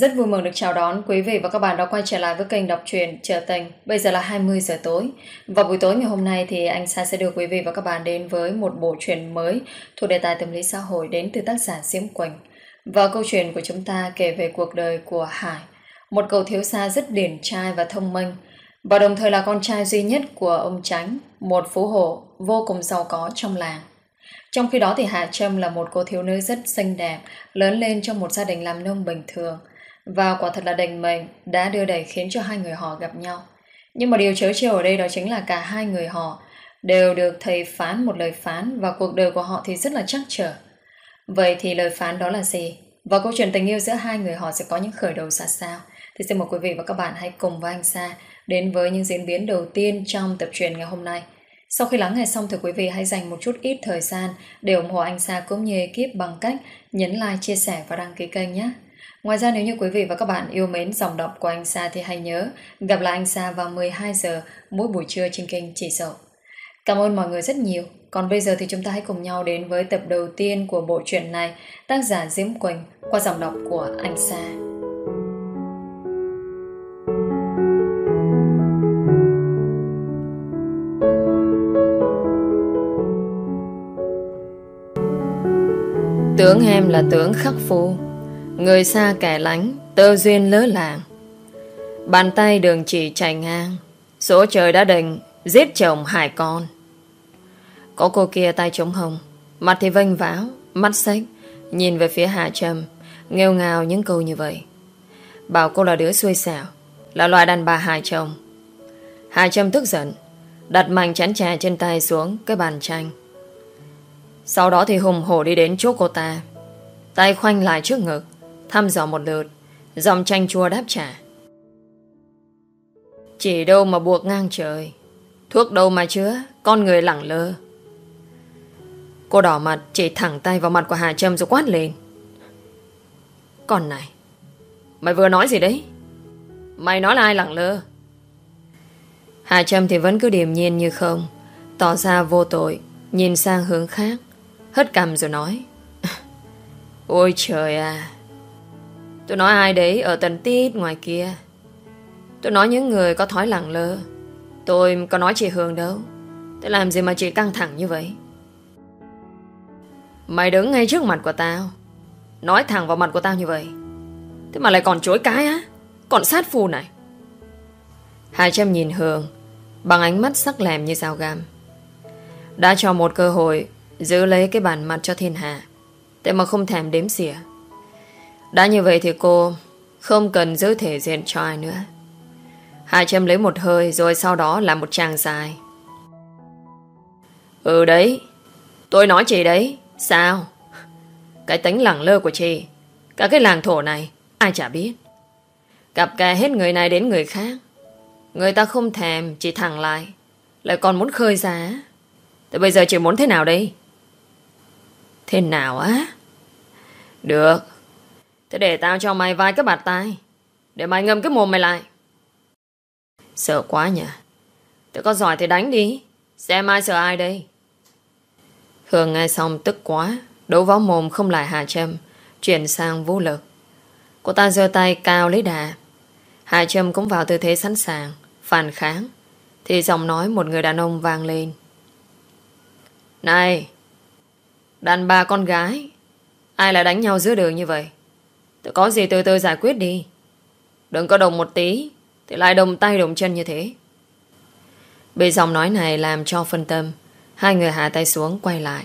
Rất vui mừng được chào đón quý vị và các bạn đã quay trở lại với kênh đọc truyện Trở Tình. Bây giờ là 20 giờ tối. Và buổi tối ngày hôm nay thì anh Sa sẽ đưa quý vị và các bạn đến với một bộ truyện mới thuộc đề tài tâm lý xã hội đến từ tác giả Diễm Quỳnh. Và câu chuyện của chúng ta kể về cuộc đời của Hải, một cậu thiếu gia rất điển trai và thông minh, và đồng thời là con trai duy nhất của ông Tránh, một phú hộ vô cùng giàu có trong làng. Trong khi đó thì Hạ Trâm là một cô thiếu nữ rất xinh đẹp, lớn lên trong một gia đình làm nông bình thường. Và quả thật là định mệnh đã đưa đẩy khiến cho hai người họ gặp nhau. Nhưng mà điều chớ chiều ở đây đó chính là cả hai người họ đều được thầy phán một lời phán và cuộc đời của họ thì rất là chắc trở. Vậy thì lời phán đó là gì? Và câu chuyện tình yêu giữa hai người họ sẽ có những khởi đầu ra sao? Thì xin mời quý vị và các bạn hãy cùng với anh Sa đến với những diễn biến đầu tiên trong tập truyện ngày hôm nay. Sau khi lắng nghe xong thì quý vị hãy dành một chút ít thời gian để ủng hộ anh Sa cũng như ekip bằng cách nhấn like, chia sẻ và đăng ký kênh nhé. Ngoài ra nếu như quý vị và các bạn yêu mến dòng đọc của anh Sa thì hãy nhớ gặp lại anh Sa vào 12 giờ mỗi buổi trưa trên kênh Chỉ sầu Cảm ơn mọi người rất nhiều. Còn bây giờ thì chúng ta hãy cùng nhau đến với tập đầu tiên của bộ truyện này, tác giả Diễm Quỳnh qua dòng đọc của anh Sa. Tướng em là tướng khắc phu Người xa kẻ lánh, Tơ duyên lỡ làng. Bàn tay đường chỉ chạy ngang, Số trời đã định Giết chồng hải con. Có cô kia tay trống hồng, Mặt thì vênh váo, Mắt xách Nhìn về phía Hạ Trâm, Nghêu ngào những câu như vậy. Bảo cô là đứa xui xẻo, Là loại đàn bà hại chồng. Hạ Trâm tức giận, Đặt mạnh chén trà trên tay xuống cái bàn tranh Sau đó thì hùng hổ đi đến chỗ cô ta, Tay khoanh lại trước ngực. Thăm dò một lượt. Dòng tranh chua đáp trả. Chỉ đâu mà buộc ngang trời, Thuốc đâu mà chứa, Con người lẳng lơ. Cô đỏ mặt, chỉ thẳng tay vào mặt của Hà Trâm rồi quát lên. Con này, Mày vừa nói gì đấy? Mày nói là ai lẳng lơ? Hà Trâm thì vẫn cứ điềm nhiên như không, Tỏ ra vô tội, Nhìn sang hướng khác, Hất cầm rồi nói. Ôi trời à Tôi nói ai đấy ở tầng tít ngoài kia. Tôi nói những người có thói lẳng lơ. Tôi có nói chị Hương đâu. Thế làm gì mà chị căng thẳng như vậy? Mày đứng ngay trước mặt của tao. Nói thẳng vào mặt của tao như vậy. Thế mà lại còn chối cái á. Còn sát phù này. Hai trăm nhìn Hương Bằng ánh mắt sắc lẹm như dao gam. Đã cho một cơ hội Giữ lấy cái bản mặt cho thiên hạ. Thế mà không thèm đếm xỉa đã như vậy thì cô Không cần giữ thể diện cho ai nữa. Hai Trâm lấy một hơi Rồi sau đó là một tràng dài. Ừ đấy, Tôi nói chị đấy, Sao? Cái tính lẳng lơ của chị, Cả cái làng thổ này, Ai chả biết. Cặp kè hết người này đến người khác, Người ta không thèm, Chỉ thẳng lại Lại còn muốn khơi giá. Thế bây giờ chị muốn thế nào đây? Thế nào á? Được. Thế để tao cho mày vài cái bạt tay. Để mày ngâm cái mồm mày lại. Sợ quá nhỉ. Tớ có giỏi thì đánh đi. Xem ai sợ ai đây. Hương nghe xong tức quá. Đấu võ mồm không lại Hà Trâm. Chuyển sang vũ lực. Cô ta giơ tay cao lấy đà. Hà Trâm cũng vào tư thế sẵn sàng. Phản kháng. Thì giọng nói một người đàn ông vang lên. Này! Đàn bà con gái. Ai lại đánh nhau giữa đường như vậy? Tôi có gì từ từ giải quyết đi. Đừng có đồng một tí, Thì lại đồng tay đồng chân như thế. Bị giọng nói này làm cho phân tâm, Hai người hạ tay xuống quay lại.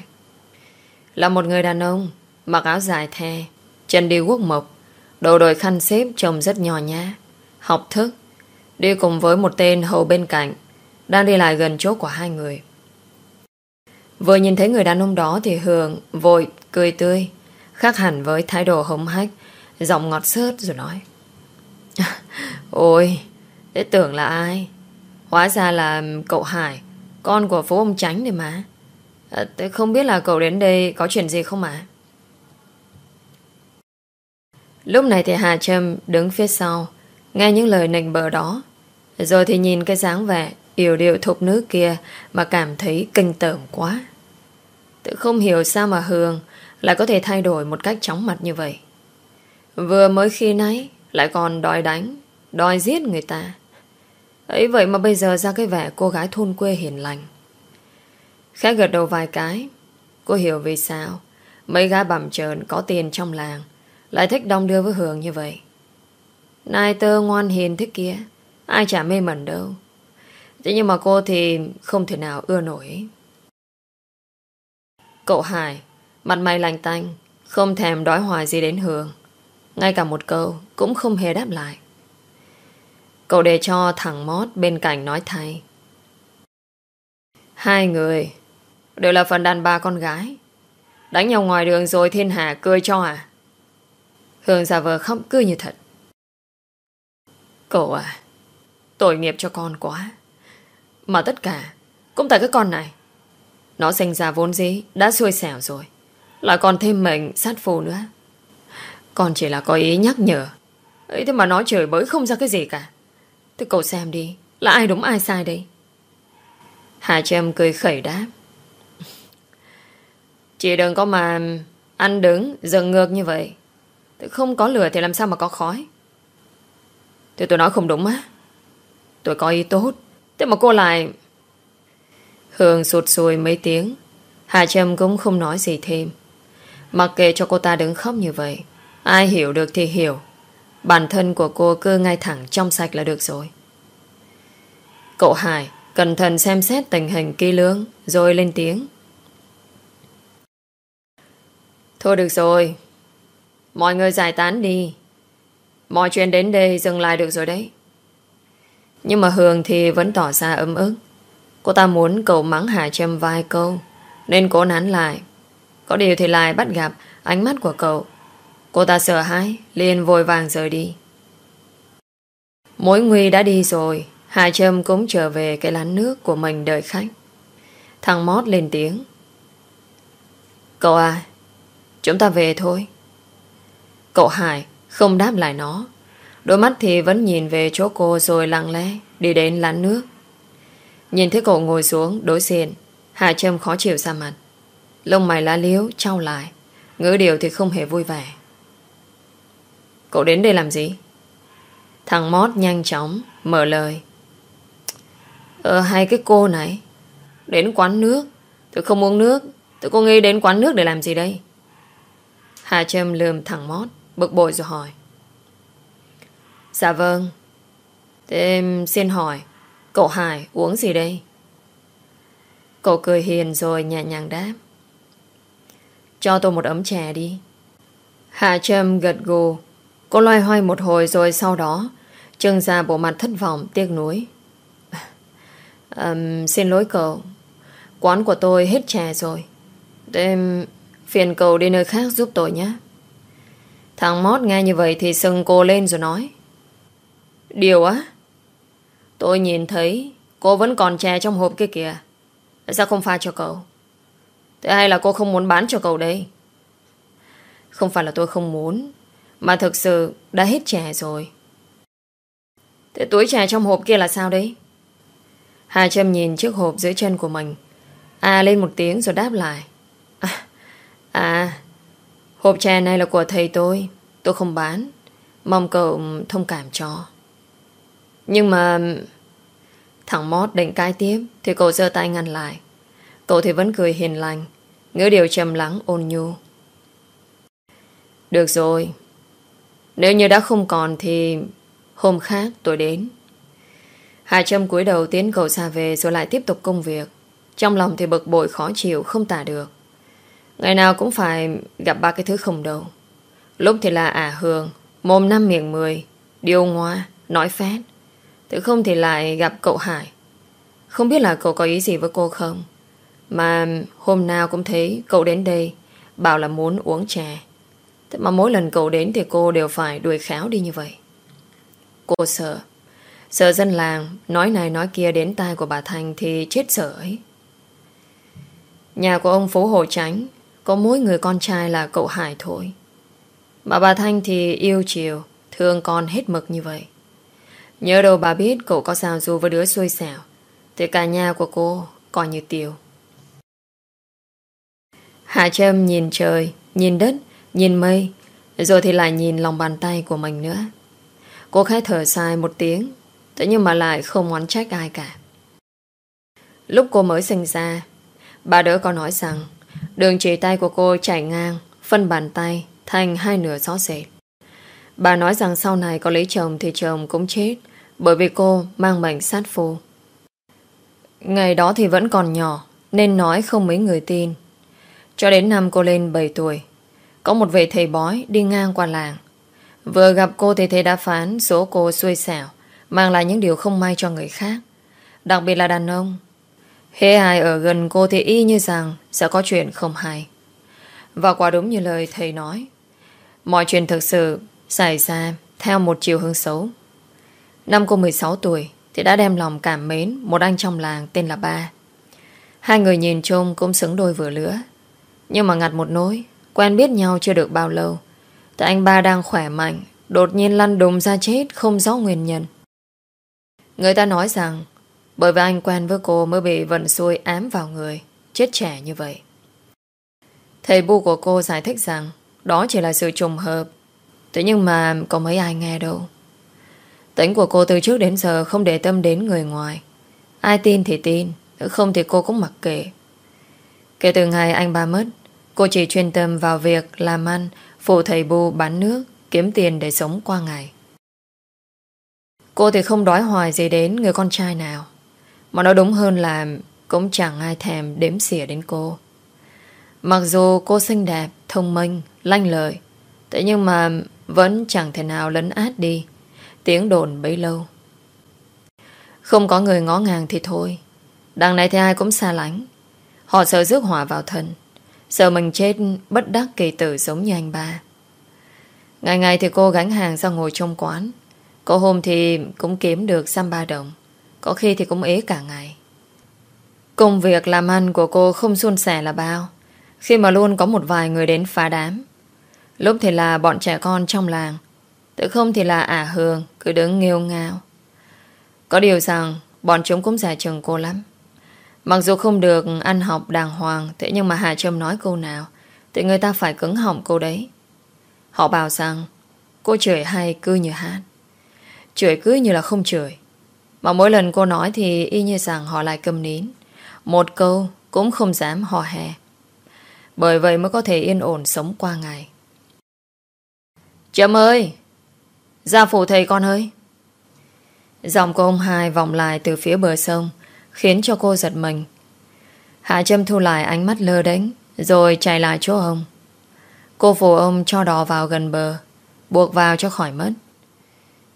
Là một người đàn ông, Mặc áo dài the, Chân đi quốc mộc, Đồ đội khăn xếp trông rất nhỏ nhá Học thức, Đi cùng với một tên hầu bên cạnh, Đang đi lại gần chỗ của hai người. Vừa nhìn thấy người đàn ông đó Thì Hường vội cười tươi, Khác hẳn với thái độ hống hách Giọng ngọt sớt rồi nói. Ôi Thế tưởng là ai? Hóa ra là cậu Hải Con của phố ông Tránh này mà. À, Thế không biết là cậu đến đây Có chuyện gì không ạ Lúc này thì Hà Trâm đứng phía sau Nghe những lời nịnh bờ đó. Rồi thì nhìn cái dáng vẻ yểu điệu thục nữ kia Mà cảm thấy kinh tởm quá. Tự không hiểu sao mà Hương Lại có thể thay đổi một cách chóng mặt như vậy. Vừa mới khi nãy, Lại còn đòi đánh, Đòi giết người ta. Ấy vậy mà bây giờ ra cái vẻ cô gái thôn quê hiền lành. Khẽ gật đầu vài cái. Cô hiểu vì sao Mấy gái bẩm trợn có tiền trong làng Lại thích đông đưa với Hường như vậy. Nai tơ ngoan hiền thế kia, Ai chả mê mẩn đâu. Thế nhưng mà cô thì không thể nào ưa nổi. Cậu Hải, Mặt mày lành tanh, Không thèm đói hoài gì đến Hường. Ngay cả một câu cũng không hề đáp lại. Cậu để cho thằng Mót bên cạnh nói thay. Hai người, Đều là phần đàn bà con gái. Đánh nhau ngoài đường rồi thiên hạ cười cho à? Hương giả vờ khóc cười như thật. Cậu à Tội nghiệp cho con quá. Mà tất cả Cũng tại cái con này. Nó sinh ra vốn dĩ, Đã xui xẻo rồi. Lại còn thêm mệnh sát phù nữa. Con chỉ là có ý nhắc nhở. Ấy thế mà nói trời bới không ra cái gì cả. Thế cậu xem đi, Là ai đúng ai sai đây? Hà Trâm cười khẩy đáp. Chị đừng có mà Ăn đứng dần ngược như vậy. Không có lửa thì làm sao mà có khói? Thì tôi nói không đúng á. Tôi có ý tốt. Thế mà cô lại Hương sụt sùi mấy tiếng. Hà Trâm cũng không nói gì thêm. Mặc kệ cho cô ta đứng khóc như vậy Ai hiểu được thì hiểu. Bản thân của cô cứ ngay thẳng trong sạch là được rồi. Cậu Hải, Cẩn thận xem xét tình hình kỹ lưỡng, Rồi lên tiếng. Thôi được rồi. Mọi người giải tán đi. Mọi chuyện đến đây dừng lại được rồi đấy. Nhưng mà Hương thì vẫn tỏ ra ấm ức. Cô ta muốn cậu mắng Hà Trâm vài câu, Nên cố nán lại. Có điều thì lại bắt gặp ánh mắt của cậu Cô ta sợ hãi, liền vội vàng rời đi. Mối nguy đã đi rồi, Hà Trâm cũng trở về cái lán nước của mình đợi khách. Thằng Mót lên tiếng. Cậu à Chúng ta về thôi. Cậu Hải không đáp lại nó. Đôi mắt thì vẫn nhìn về chỗ cô Rồi lặng lẽ đi đến lán nước. Nhìn thấy cậu ngồi xuống đối diện, Hà Trâm khó chịu ra mặt. Lông mày lá liếu trao lại, Ngữ điều thì không hề vui vẻ. Cậu đến đây làm gì? Thằng Mót nhanh chóng Mở lời. Ờ hai cái cô này, Đến quán nước. Tôi không uống nước. Tôi cô nghĩ đến quán nước để làm gì đây? Hà Trâm lườm thẳng mót, Bực bội rồi hỏi. Dạ vâng. Thế em xin hỏi, Cậu Hải uống gì đây? Cậu cười hiền rồi nhẹ nhàng đáp. Cho tôi một ấm chè đi. Hà Trâm gật gù. Cô loay hoay một hồi rồi sau đó Trưng ra bộ mặt thất vọng tiếc nuối. Um, Xin lỗi cậu. Quán của tôi hết chè rồi. Em phiền cậu đi nơi khác giúp tôi nhé. Thằng Mót nghe như vậy Thì sưng cô lên rồi nói. Điều á? Tôi nhìn thấy Cô vẫn còn chè trong hộp kia kìa. Sao không pha cho cậu? Thế hay là cô không muốn bán cho cậu đây? Không phải là tôi không muốn. Mà thực sự đã hết trẻ rồi. Thế túi trà trong hộp kia là sao đấy? Hà Trâm nhìn chiếc hộp dưới chân của mình. À lên một tiếng rồi đáp lại. À, à Hộp trà này là của thầy tôi. Tôi không bán. Mong cậu thông cảm cho. Nhưng mà Thằng Mót định cai tiếp Thì cậu giơ tay ngăn lại. Cậu thì vẫn cười hiền lành. Ngữ điều trầm lắng ôn nhu. Được rồi. Nếu như đã không còn thì Hôm khác tôi đến. Hà Trâm cúi đầu tiến cầu xa về Rồi lại tiếp tục công việc. Trong lòng thì bực bội khó chịu không tả được. Ngày nào cũng phải gặp ba cái thứ không đâu. Lúc thì là ả hương Mồm năm miệng mười điêu ngoa, nói phét. Thứ không thì lại gặp cậu Hải. Không biết là cậu có ý gì với cô không? Mà hôm nào cũng thấy cậu đến đây Bảo là muốn uống trà. Thế mà mỗi lần cậu đến thì cô đều phải đuổi khéo đi như vậy. Cô sợ. Sợ dân làng Nói này nói kia đến tai của bà Thành Thì chết sợ ấy. Nhà của ông Phú Hồ Tránh Có mỗi người con trai là cậu Hải thôi. Bà bà Thanh thì yêu chiều Thương con hết mực như vậy. Nhớ đâu bà biết cậu có sao dù với đứa xui xẻo Thì cả nhà của cô Coi như tiêu. Hạ Trâm nhìn trời Nhìn đất, nhìn mây, Rồi thì lại nhìn lòng bàn tay của mình nữa. Cô khẽ thở dài một tiếng, Thế nhưng mà lại không oán trách ai cả. Lúc cô mới sinh ra, Bà đỡ có nói rằng Đường chỉ tay của cô chảy ngang, Phân bàn tay thành hai nửa rõ rệt Bà nói rằng sau này có lấy chồng Thì chồng cũng chết, Bởi vì cô mang bệnh sát phu. Ngày đó thì vẫn còn nhỏ, Nên nói không mấy người tin. Cho đến năm cô lên 7 tuổi có một vị thầy bói đi ngang qua làng. Vừa gặp cô thì thầy đã phán Số cô xui xẻo, Mang lại những điều không may cho người khác. Đặc biệt là đàn ông. Hễ ai ở gần cô thì y như rằng Sẽ có chuyện không hay. Và quả đúng như lời thầy nói, Mọi chuyện thực sự xảy ra Theo một chiều hướng xấu. Năm cô 16 tuổi Thì đã đem lòng cảm mến Một anh trong làng tên là Ba. Hai người nhìn chung cũng xứng đôi vừa lứa, Nhưng mà ngặt một nỗi Quen biết nhau chưa được bao lâu. Thì anh Ba đang khỏe mạnh, Đột nhiên lăn đùng ra chết Không rõ nguyên nhân. Người ta nói rằng, bởi vì anh quen với cô mới bị vận xui ám vào người, Chết trẻ như vậy. Thầy bu của cô giải thích rằng, Đó chỉ là sự trùng hợp. Thế nhưng mà có mấy ai nghe đâu. Tính của cô từ trước đến giờ Không để tâm đến người ngoài. Ai tin thì tin, Không thì cô cũng mặc kệ. Kể từ ngày anh ba mất Cô chỉ chuyên tâm vào việc làm ăn Phụ thầy bu bán nước Kiếm tiền để sống qua ngày. Cô thì không đói hoài gì đến người con trai nào. Mà nói đúng hơn là Cũng chẳng ai thèm đếm xỉa đến cô. Mặc dù cô xinh đẹp Thông minh, lanh lợi Thế nhưng mà vẫn chẳng thể nào lấn át đi Tiếng đồn bấy lâu. Không có người ngó ngàng thì thôi. Đằng này thì ai cũng xa lánh. Họ sợ rước hỏa vào thân Sợ mình chết, bất đắc kỳ tử giống như anh ba. Ngày ngày thì cô gánh hàng ra ngồi trong quán. Có hôm thì cũng kiếm được xăm ba đồng. Có khi thì cũng ế cả ngày. Công việc làm ăn của cô không suôn sẻ là bao. Khi mà luôn có một vài người đến phá đám. Lúc thì là bọn trẻ con trong làng. Tự không thì là ả hường, Cứ đứng nghêu ngao. Có điều rằng, Bọn chúng cũng giả chừng cô lắm. Mặc dù không được ăn học đàng hoàng, Thế nhưng mà Hà Trâm nói câu nào, Thì người ta phải cứng họng cô đấy Họ bảo rằng, Cô chửi hay cứ như hát Chửi cứ như là không chửi mà mỗi lần cô nói thì y như rằng họ lại cầm nín. Một câu cũng không dám hò hè. Bởi vậy mới có thể yên ổn sống qua ngày. Trâm ơi! gia phụ thầy con ơi! Dòng của ông hai vòng lại từ phía bờ sông khiến cho cô giật mình. Hạ Trâm thu lại ánh mắt lơ đánh rồi chạy lại chỗ ông. Cô phù ông cho đò vào gần bờ, buộc vào cho khỏi mất.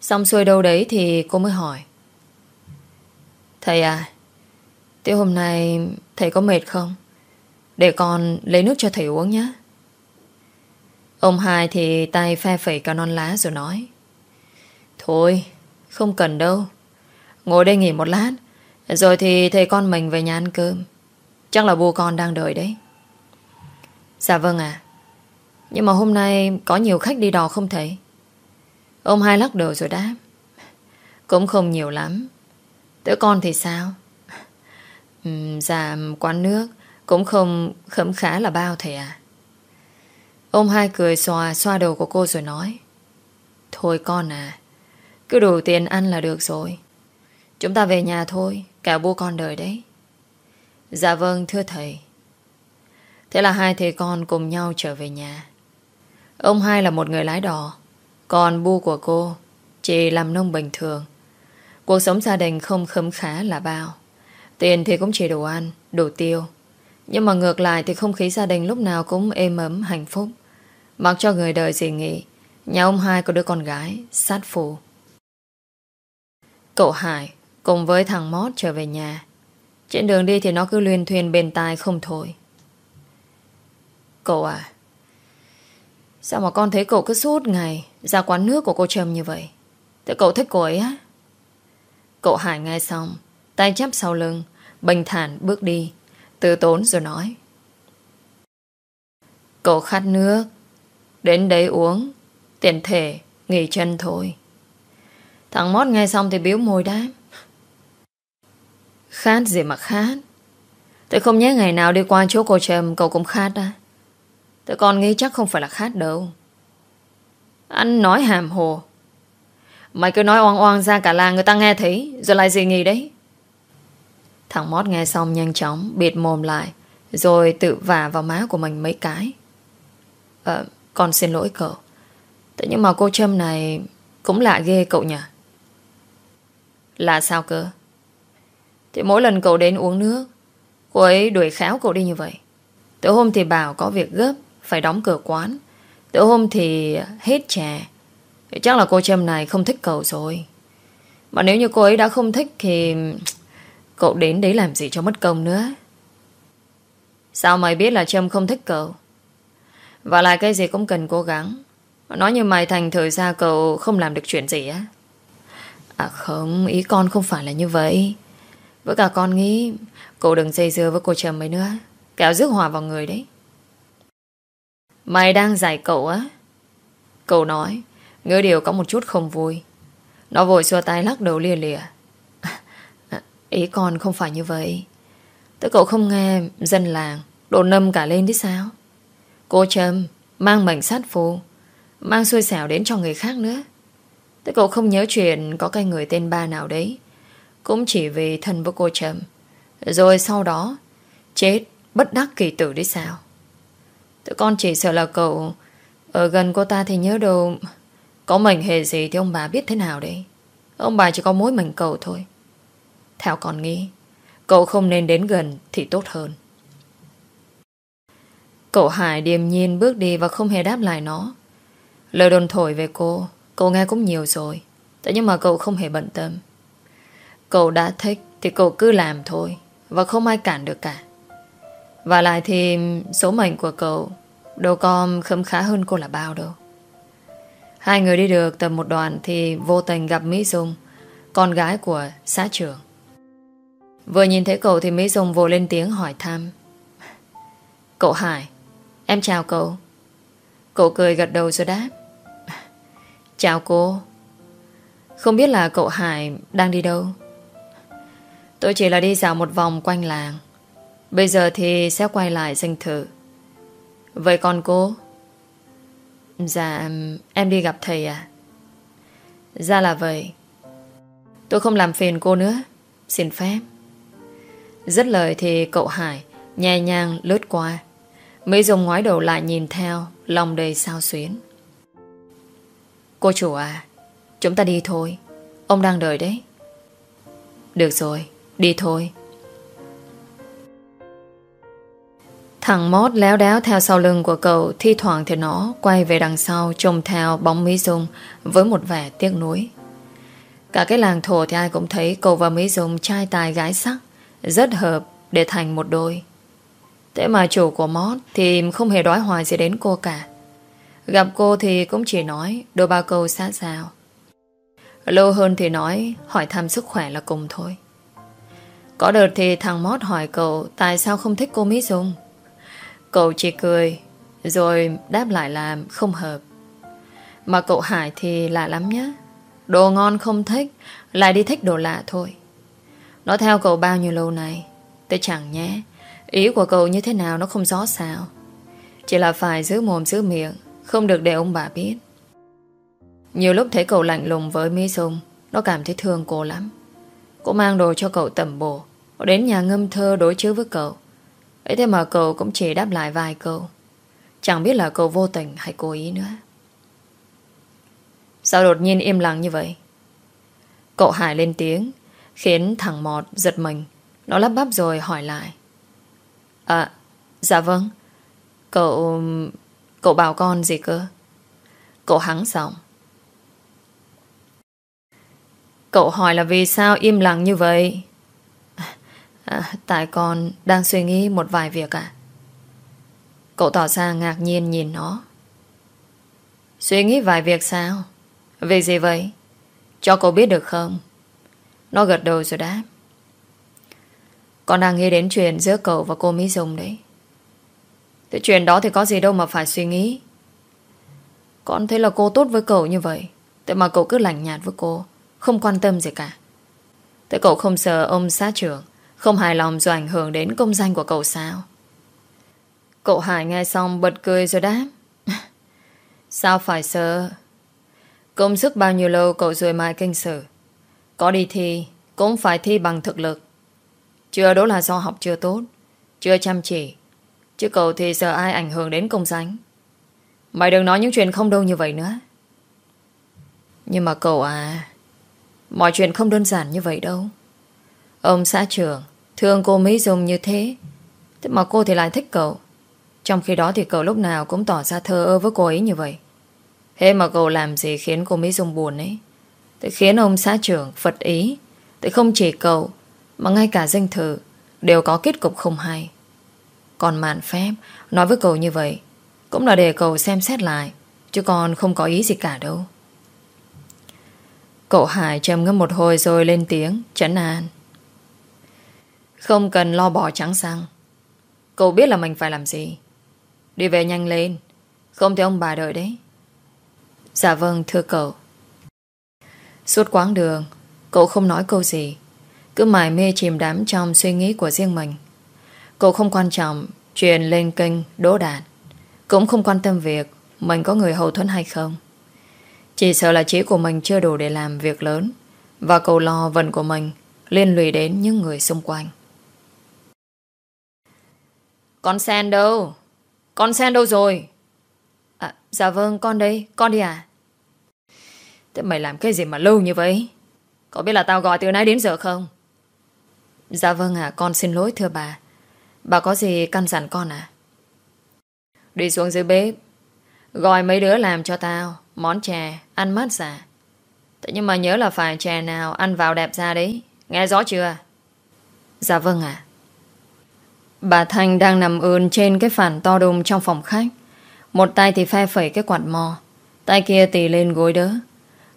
Xong xuôi đâu đấy thì cô mới hỏi. Thầy à Thế hôm nay thầy có mệt không Để con lấy nước cho thầy uống nhé Ông hai thì tay phe phẩy cả non lá rồi nói Thôi, Không cần đâu Ngồi đây nghỉ một lát rồi thì thầy con mình về nhà ăn cơm. Chắc là bố con đang đợi đấy. Dạ vâng à Nhưng mà hôm nay có nhiều khách đi đò không thầy? Ông hai lắc đầu rồi đáp. Cũng không nhiều lắm. Tớ con thì sao? Ừ, dạ quán nước Cũng không khấm khá là bao thầy à Ông hai cười xòa xoa đầu của cô rồi nói. Thôi con à Cứ đủ tiền ăn là được rồi. Chúng ta về nhà thôi. Cả bố con đời đấy. Dạ vâng thưa thầy. Thế là hai thầy con cùng nhau trở về nhà. Ông hai là một người lái đò, Còn bu của cô Chỉ làm nông bình thường. Cuộc sống gia đình không khấm khá là bao. Tiền thì cũng chỉ đủ ăn, Đủ tiêu. Nhưng mà ngược lại thì không khí gia đình lúc nào cũng êm ấm, hạnh phúc. Mặc cho người đời gì nghĩ Nhà ông hai có đứa con gái, Sát phù. Cậu Hải cùng với thằng Mót trở về nhà. Trên đường đi thì nó cứ luyên thuyền bên tai không thôi. Cậu à Sao mà con thấy cậu cứ suốt ngày Ra quán nước của cô Trâm như vậy? Thế cậu thích cô ấy á. Cậu Hải nghe xong, Tay chắp sau lưng, Bình thản bước đi, Từ tốn rồi nói. Cậu khát nước, Đến đấy uống Tiền thể, nghỉ chân thôi. Thằng Mót nghe xong thì biếu môi đáp. Khát gì mà khát. Tôi không nhớ ngày nào đi qua chỗ cô Trầm Cậu cũng khát à Tôi còn nghĩ chắc không phải là khát đâu. Anh nói hàm hồ. Mày cứ nói oang oang ra cả làng người ta nghe thấy, Rồi lại gì nghỉ đấy? Thằng Mót nghe xong nhanh chóng, Bịt mồm lại, Rồi tự vả vào má của mình mấy cái. Ờ Con xin lỗi cậu. Thế nhưng mà cô Trâm này Cũng lạ ghê cậu nhỉ? Là sao cơ? Thì mỗi lần cậu đến uống nước, Cô ấy đuổi khéo cậu đi như vậy. Tới hôm thì bảo có việc gấp, Phải đóng cửa quán. Tới hôm thì hết trà Chắc là cô Trâm này không thích cậu rồi. Mà nếu như cô ấy đã không thích Thì Cậu đến đấy làm gì cho mất công nữa? Sao mày biết là Trâm không thích cậu? Và lại cái gì cũng cần cố gắng. Nói như mày thành thời ra cậu Không làm được chuyện gì á. À không, Ý con không phải là như vậy. Với cả con nghĩ Cậu đừng dây dưa với cô Trâm ấy nữa. Kéo rước hòa vào người đấy. Mày đang giải cậu á. Cậu nói Ngữ điều có một chút không vui. Nó vội xua tay lắc đầu lìa lìa Ý con không phải như vậy. Tức cậu không nghe dân làng đồn nâm cả lên đấy sao? Cô Trâm mang mảnh sát phù, Mang xui xẻo đến cho người khác nữa. Tức cậu không nhớ chuyện Có cái người tên ba nào đấy. Cũng chỉ vì thân với cô Trâm. Rồi sau đó, Chết bất đắc kỳ tử đi sao? Tụi con chỉ sợ là cậu Ở gần cô ta thì nhớ đâu Có mệnh hề gì thì ông bà biết thế nào đấy. Ông bà chỉ có mối mình cậu thôi. Thảo còn nghĩ, Cậu không nên đến gần thì tốt hơn. Cậu Hải điềm nhiên bước đi Và không hề đáp lại nó. Lời đồn thổi về cô, Cậu nghe cũng nhiều rồi. Thế nhưng mà cậu không hề bận tâm. Cậu đã thích thì cậu cứ làm thôi, Và không ai cản được cả. Và lại thì số mệnh của cậu Đâu có khấm khá hơn cô là bao đâu. Hai người đi được tầm một đoạn Thì vô tình gặp Mỹ Dung, Con gái của xã trưởng. Vừa nhìn thấy cậu thì Mỹ Dung vô lên tiếng hỏi thăm. Cậu Hải, Em chào cậu. Cậu cười gật đầu rồi đáp. Chào cô. Không biết là cậu Hải đang đi đâu. Tôi chỉ là đi dạo một vòng quanh làng. Bây giờ thì sẽ quay lại dinh thử Vậy còn cô? Dạ Em đi gặp thầy à Ra dạ là vậy. Tôi không làm phiền cô nữa. Xin phép. Dứt lời thì cậu Hải Nhẹ nhàng lướt qua. Mỹ dùng ngoái đầu lại nhìn theo Lòng đầy sao xuyến. Cô chủ à Chúng ta đi thôi. Ông đang đợi đấy. Được rồi, đi thôi. Thằng Mót léo đáo theo sau lưng của cậu, Thi thoảng thì nó quay về đằng sau Trông theo bóng Mỹ Dung Với một vẻ tiếc nuối. Cả cái làng thổ thì ai cũng thấy Cậu và Mỹ Dung trai tài gái sắc, Rất hợp để thành một đôi. Thế mà chủ của Mót Thì không hề đói hoài gì đến cô cả. Gặp cô thì cũng chỉ nói, Đôi ba câu xã giao. Lâu hơn thì nói, Hỏi thăm sức khỏe là cùng thôi. Có đợt thì thằng Mót hỏi cậu, Tại sao không thích cô Mỹ Dung? Cậu chỉ cười, Rồi đáp lại là không hợp. Mà cậu Hải thì lạ lắm nhé Đồ ngon không thích, Lại đi thích đồ lạ thôi. Nó theo cậu bao nhiêu lâu này? Tôi chẳng nhé. Ý của cậu như thế nào nó không rõ sao. Chỉ là phải giữ mồm giữ miệng, Không được để ông bà biết. Nhiều lúc thấy cậu lạnh lùng với Mỹ Dung, Nó cảm thấy thương cô lắm. Cô mang đồ cho cậu tầm bổ Đến nhà ngâm thơ đối chiếu với cậu. Ấy thế mà cậu cũng chỉ đáp lại vài câu. Chẳng biết là cậu vô tình hay cố ý nữa. Sao đột nhiên im lặng như vậy? Cậu Hải lên tiếng, Khiến thằng Mọt giật mình. Nó lắp bắp rồi hỏi lại. À Dạ vâng. Cậu Cậu bảo con gì cơ? Cậu hắng giọng. Cậu hỏi là vì sao im lặng như vậy? À, tại con đang suy nghĩ một vài việc à? Cậu tỏ ra ngạc nhiên nhìn nó. Suy nghĩ vài việc sao? vì gì vậy? Cho cậu biết được không? Nó gật đầu rồi đáp. Con đang nghĩ đến chuyện giữa cậu và cô Mỹ Dung đấy. Thế chuyện đó thì có gì đâu mà phải suy nghĩ. Con thấy là cô tốt với cậu như vậy. Tại mà cậu cứ lạnh nhạt với cô. Không quan tâm gì cả. Tại cậu không sợ ông xã trưởng không hài lòng do ảnh hưởng đến công danh của cậu sao Cậu Hải nghe xong bật cười rồi đáp Sao phải sợ Công sức bao nhiêu lâu cậu rồi mai kinh sử. Có đi thi, cũng phải thi bằng thực lực. Chưa đó là do học chưa tốt, chưa chăm chỉ. Chứ cậu thì sợ ai ảnh hưởng đến công danh. Mày đừng nói những chuyện không đâu như vậy nữa. Nhưng mà cậu à, mọi chuyện không đơn giản như vậy đâu. Ông xã trưởng thương cô Mỹ Dung như thế, thế mà cô thì lại thích cậu. Trong khi đó thì cậu lúc nào cũng tỏ ra thơ ơ với cô ấy như vậy. Thế mà cậu làm gì khiến cô Mỹ Dung buồn ấy. Thế khiến ông xã trưởng phật ý. Thế không chỉ cậu, mà ngay cả danh thử đều có kết cục không hay. Còn mạn phép nói với cậu như vậy cũng là để cậu xem xét lại, chứ còn không có ý gì cả đâu. Cậu Hải trầm ngâm một hồi rồi lên tiếng, chấn an. Không cần lo bỏ trắng sang, Cậu biết là mình phải làm gì. Đi về nhanh lên, không thì ông bà đợi đấy. Dạ vâng, thưa cậu. Suốt quãng đường, cậu không nói câu gì. Cứ mải mê chìm đắm trong suy nghĩ của riêng mình. Cậu không quan trọng truyền lên kênh đỗ đạt. Cũng không quan tâm việc mình có người hậu thuẫn hay không. Chỉ sợ là trí của mình chưa đủ để làm việc lớn và cậu lo vận của mình liên lụy đến những người xung quanh. Con sen đâu? Con sen đâu rồi? À, dạ vâng, con đây. Con đi à? Thế mày làm cái gì mà lâu như vậy? Có biết là tao gọi từ nãy đến giờ không? Dạ vâng ạ, con xin lỗi thưa bà. Bà có gì căn dặn con à? Đi xuống dưới bếp Gọi mấy đứa làm cho tao Món chè, ăn mát giả Thế nhưng mà nhớ là phải chè nào Ăn vào đẹp ra đấy Nghe rõ chưa Dạ vâng ạ Bà Thanh đang nằm ươn trên cái phản to đùng trong phòng khách. Một tay thì phe phẩy cái quạt mò, Tay kia tì lên gối đỡ.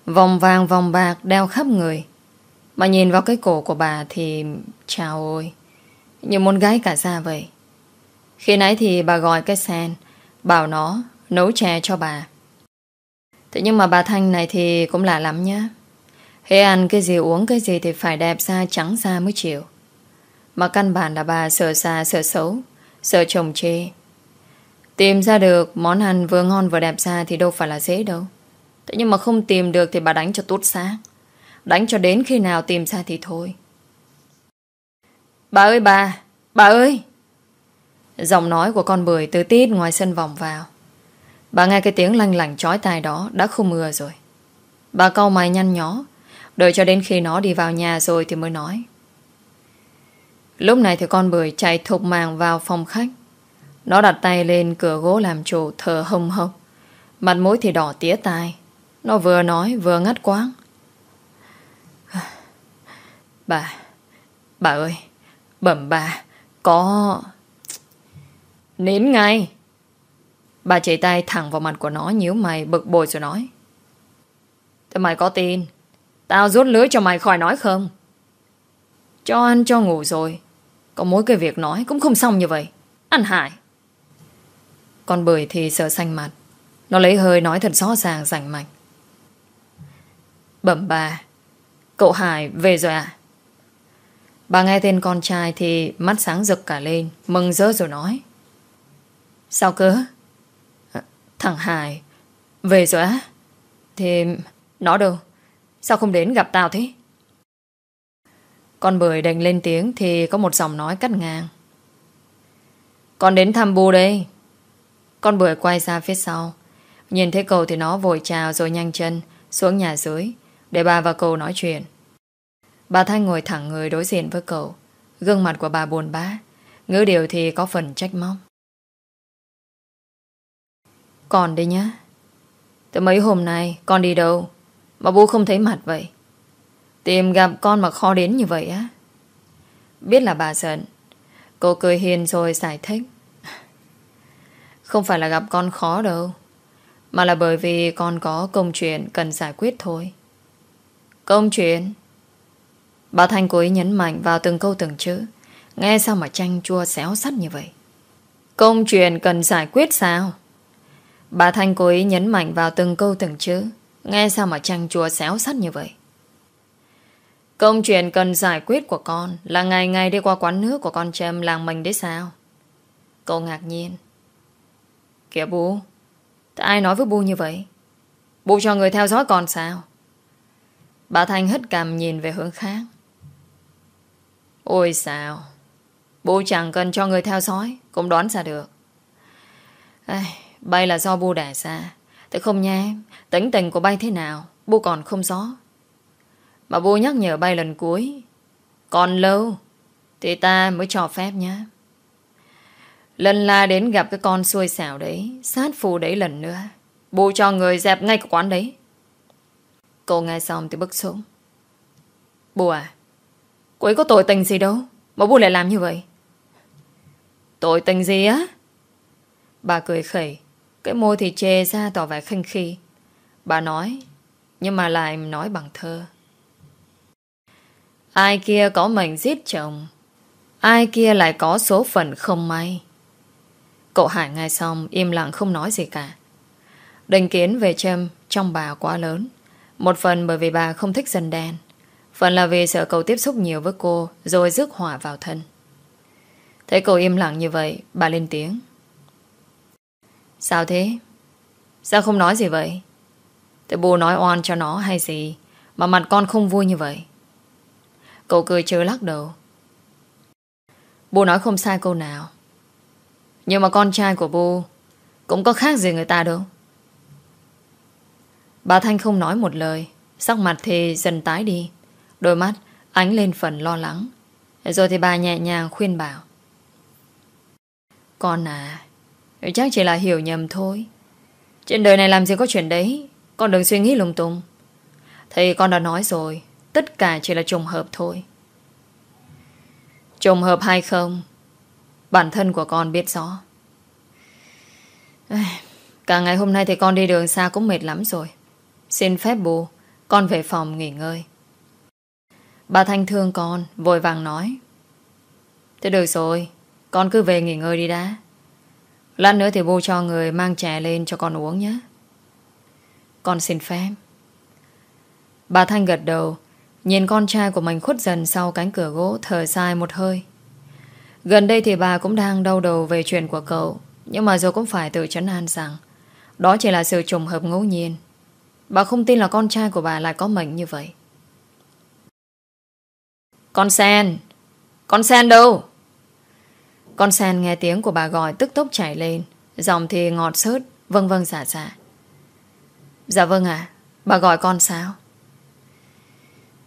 Vòng vàng vòng bạc đeo khắp người. Mà nhìn vào cái cổ của bà thì Chào ôi, Như muốn gái cả ra vậy. Khi nãy thì bà gọi cái sen, Bảo nó nấu chè cho bà. Thế nhưng mà bà Thanh này thì cũng lạ lắm nhá. Hễ ăn cái gì uống cái gì Thì phải đẹp da trắng da mới chịu. Mà căn bản là bà sợ xa sợ xấu Sợ chồng chê Tìm ra được món ăn vừa ngon vừa đẹp ra Thì đâu phải là dễ đâu Thế nhưng mà không tìm được Thì bà đánh cho tốt xác Đánh cho đến khi nào tìm ra thì thôi Bà ơi bà Bà ơi Giọng nói của con bưởi từ tít ngoài sân vòng vào. Bà nghe cái tiếng lanh lành chói tai đó đã không mưa rồi. Bà cau mày nhăn nhó, đợi cho đến khi nó đi vào nhà rồi thì mới nói. Lúc này thì con bưởi chạy thục màng vào phòng khách. Nó đặt tay lên cửa gỗ làm chủ thở hồng hồng. Mặt mũi thì đỏ tía tai. Nó vừa nói vừa ngắt quáng. Bà, bà ơi, bẩm bà, có... Nín ngay Bà chỉ tay thẳng vào mặt của nó nhíu mày bực bội rồi nói Thế mày có tin Tao rút lưới cho mày khỏi nói không Cho ăn cho ngủ rồi có mỗi cái việc nói cũng không xong như vậy Ăn hại Con bưởi thì sợ xanh mặt Nó lấy hơi nói thật rõ ràng rảnh mạch Bẩm bà, Cậu Hải về rồi à Bà nghe tên con trai thì mắt sáng rực cả lên, Mừng rỡ rồi nói Sao cơ? Thằng Hải, Về rồi á? Thì nó đâu? Sao không đến gặp tao thế? Con bưởi đành lên tiếng thì có một giọng nói cắt ngang. Con đến thăm bu đây. Con bưởi quay ra phía sau. Nhìn thấy cậu thì nó vội chào rồi nhanh chân xuống nhà dưới để bà và cậu nói chuyện. Bà Thanh ngồi thẳng người đối diện với cậu. Gương mặt của bà buồn bã. Ngữ điều thì có phần trách móc. còn đây nhá Từ mấy hôm nay con đi đâu Mà bố không thấy mặt vậy Tìm gặp con mà khó đến như vậy á? Biết là bà giận. Cô cười hiền rồi giải thích. Không phải là gặp con khó đâu, Mà là bởi vì con có công chuyện Cần giải quyết thôi. Công chuyện? Bà Thanh cố ý nhấn mạnh vào từng câu từng chữ, Nghe sao mà chanh chua xéo sắt như vậy? Công chuyện cần giải quyết sao? Bà Thanh cố ý nhấn mạnh vào từng câu từng chữ, Nghe sao mà chăng chua xéo sắt như vậy? Công chuyện cần giải quyết của con Là ngày ngày đi qua quán nước của con Trâm Làng mình đấy sao? Cậu ngạc nhiên. Kìa bố Tại ai nói với bu như vậy? Bố cho người theo dõi con sao? Bà Thanh hất cằm nhìn về hướng khác. Ôi sao Bố chẳng cần cho người theo dõi Cũng đoán ra được. Ây, Bay là do bố đẻ ra. Thế không nha em Tính tình của bay thế nào Bố còn không rõ. Mà vô nhắc nhở bay lần cuối. Còn lâu, Thì ta mới cho phép nhé. Lần la đến gặp cái con xuôi xảo đấy, Sát phù đấy lần nữa. Bù cho người dẹp ngay cái quán đấy. Cô nghe xong thì bức xuống Bù à Cô ấy có tội tình gì đâu, Mà bù lại làm như vậy. Tội tình gì á? Bà cười khẩy, Cái môi thì chê ra tỏ vẻ khinh khi. Bà nói, Nhưng mà lại nói bằng thơ. Ai kia có mệnh giết chồng, Ai kia lại có số phận không may. Cậu Hải nghe xong Im lặng không nói gì cả. Đình kiến về Trâm trong bà quá lớn. Một phần bởi vì bà không thích dân đen. Phần là vì sợ cậu tiếp xúc nhiều với cô Rồi rước hỏa vào thân. Thấy cậu im lặng như vậy, Bà lên tiếng. Sao thế? Sao không nói gì vậy? Thế bố nói oan cho nó hay gì Mà mặt con không vui như vậy? Cậu cười chớ lắc đầu. Bố nói không sai câu nào. Nhưng mà con trai của bố Cũng có khác gì người ta đâu. Bà Thanh không nói một lời, Sắc mặt thì dần tái đi. Đôi mắt ánh lên phần lo lắng. Rồi thì bà nhẹ nhàng khuyên bảo. Con à Chắc chỉ là hiểu nhầm thôi. Trên đời này làm gì có chuyện đấy? Con đừng suy nghĩ lung tung. Thầy con đã nói rồi Tất cả chỉ là trùng hợp thôi. Trùng hợp hay không, Bản thân của con biết rõ. Cả ngày hôm nay thì con đi đường xa cũng mệt lắm rồi. Xin phép bù, Con về phòng nghỉ ngơi. Bà Thanh thương con, Vội vàng nói. Thế được rồi, Con cứ về nghỉ ngơi đi đã. Lát nữa thì bố cho người mang trẻ lên cho con uống nhé. Con xin phép. Bà Thanh gật đầu Nhìn con trai của mình khuất dần sau cánh cửa gỗ, Thở dài một hơi. Gần đây thì bà cũng đang đau đầu về chuyện của cậu, Nhưng mà rồi cũng phải tự chấn an rằng, Đó chỉ là sự trùng hợp ngẫu nhiên. Bà không tin là con trai của bà lại có mệnh như vậy. Con sen! Con sen đâu? Con sen nghe tiếng của bà gọi tức tốc chảy lên Dòng thì ngọt sớt Vâng vâng giả giả Dạ vâng ạ, Bà gọi con sao?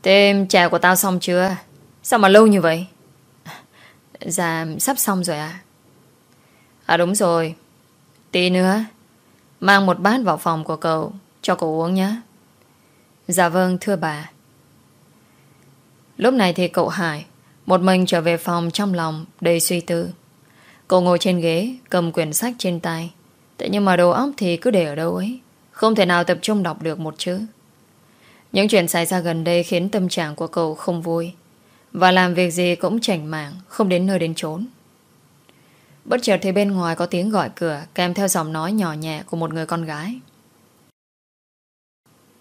Thế trà của tao xong chưa? Sao mà lâu như vậy? Dạ sắp xong rồi à À đúng rồi. Tí nữa, Mang một bát vào phòng của cậu, Cho cậu uống nhé. Dạ vâng thưa bà. Lúc này thì cậu Hải, Một mình trở về phòng trong lòng Đầy suy tư. Cậu ngồi trên ghế, cầm quyển sách trên tay. Thế nhưng mà đầu óc thì cứ để ở đâu ấy? Không thể nào tập trung đọc được một chữ. Những chuyện xảy ra gần đây Khiến tâm trạng của cậu không vui. Và làm việc gì cũng chảnh mảng, Không đến nơi đến chốn. Bất chợt thì bên ngoài có tiếng gọi cửa, Kèm theo giọng nói nhỏ nhẹ của một người con gái.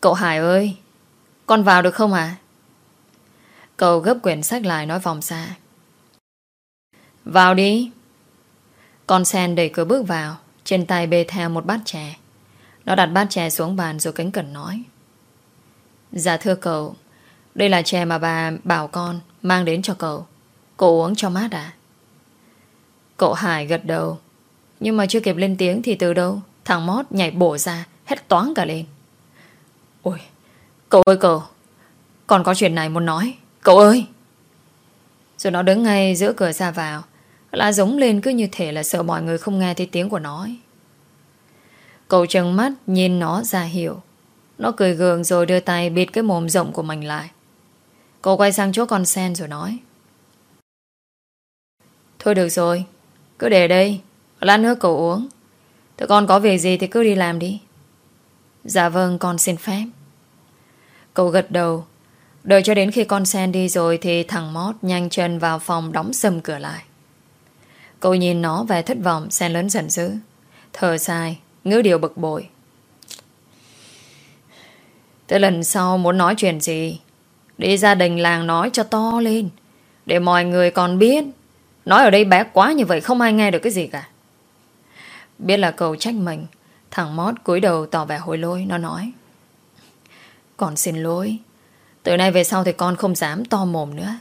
Cậu Hải ơi, Con vào được không à Cậu gấp quyển sách lại nói vòng xa Vào đi. Con sen đẩy cửa bước vào, Trên tay bê theo một bát chè. Nó đặt bát chè xuống bàn rồi cánh cẩn nói. Dạ thưa cậu, Đây là chè mà bà bảo con Mang đến cho cậu. Cậu uống cho mát à Cậu Hải gật đầu, Nhưng mà chưa kịp lên tiếng thì từ đâu, Thằng Mót nhảy bổ ra, Hét toán cả lên. Ôi, Cậu ơi cậu, Còn có chuyện này muốn nói, Cậu ơi. Rồi nó đứng ngay giữa cửa ra vào Lá giống lên cứ như thể là sợ mọi người không nghe thấy tiếng của nó ấy. Cậu trừng mắt nhìn nó ra hiểu nó cười gượng rồi đưa tay bịt cái mồm rộng của mình lại. Cô quay sang chỗ con sen rồi nói. Thôi được rồi, Cứ để đây, Lát nữa cậu uống. Tụi con có việc gì thì cứ đi làm đi. Dạ vâng con xin phép. Cậu gật đầu. Đợi cho đến khi con sen đi rồi Thì thằng Mót nhanh chân vào phòng Đóng sầm cửa lại. Cậu nhìn nó về thất vọng, Sen lớn giận dữ. Thở dài, Ngữ điều bực bội. Tới lần sau muốn nói chuyện gì Đi gia đình làng nói cho to lên, Để mọi người còn biết Nói ở đây bé quá như vậy Không ai nghe được cái gì cả Biết là cậu trách mình, Thằng Mót cúi đầu tỏ vẻ hối lỗi, Nó nói con xin lỗi. Từ nay về sau thì con không dám to mồm nữa.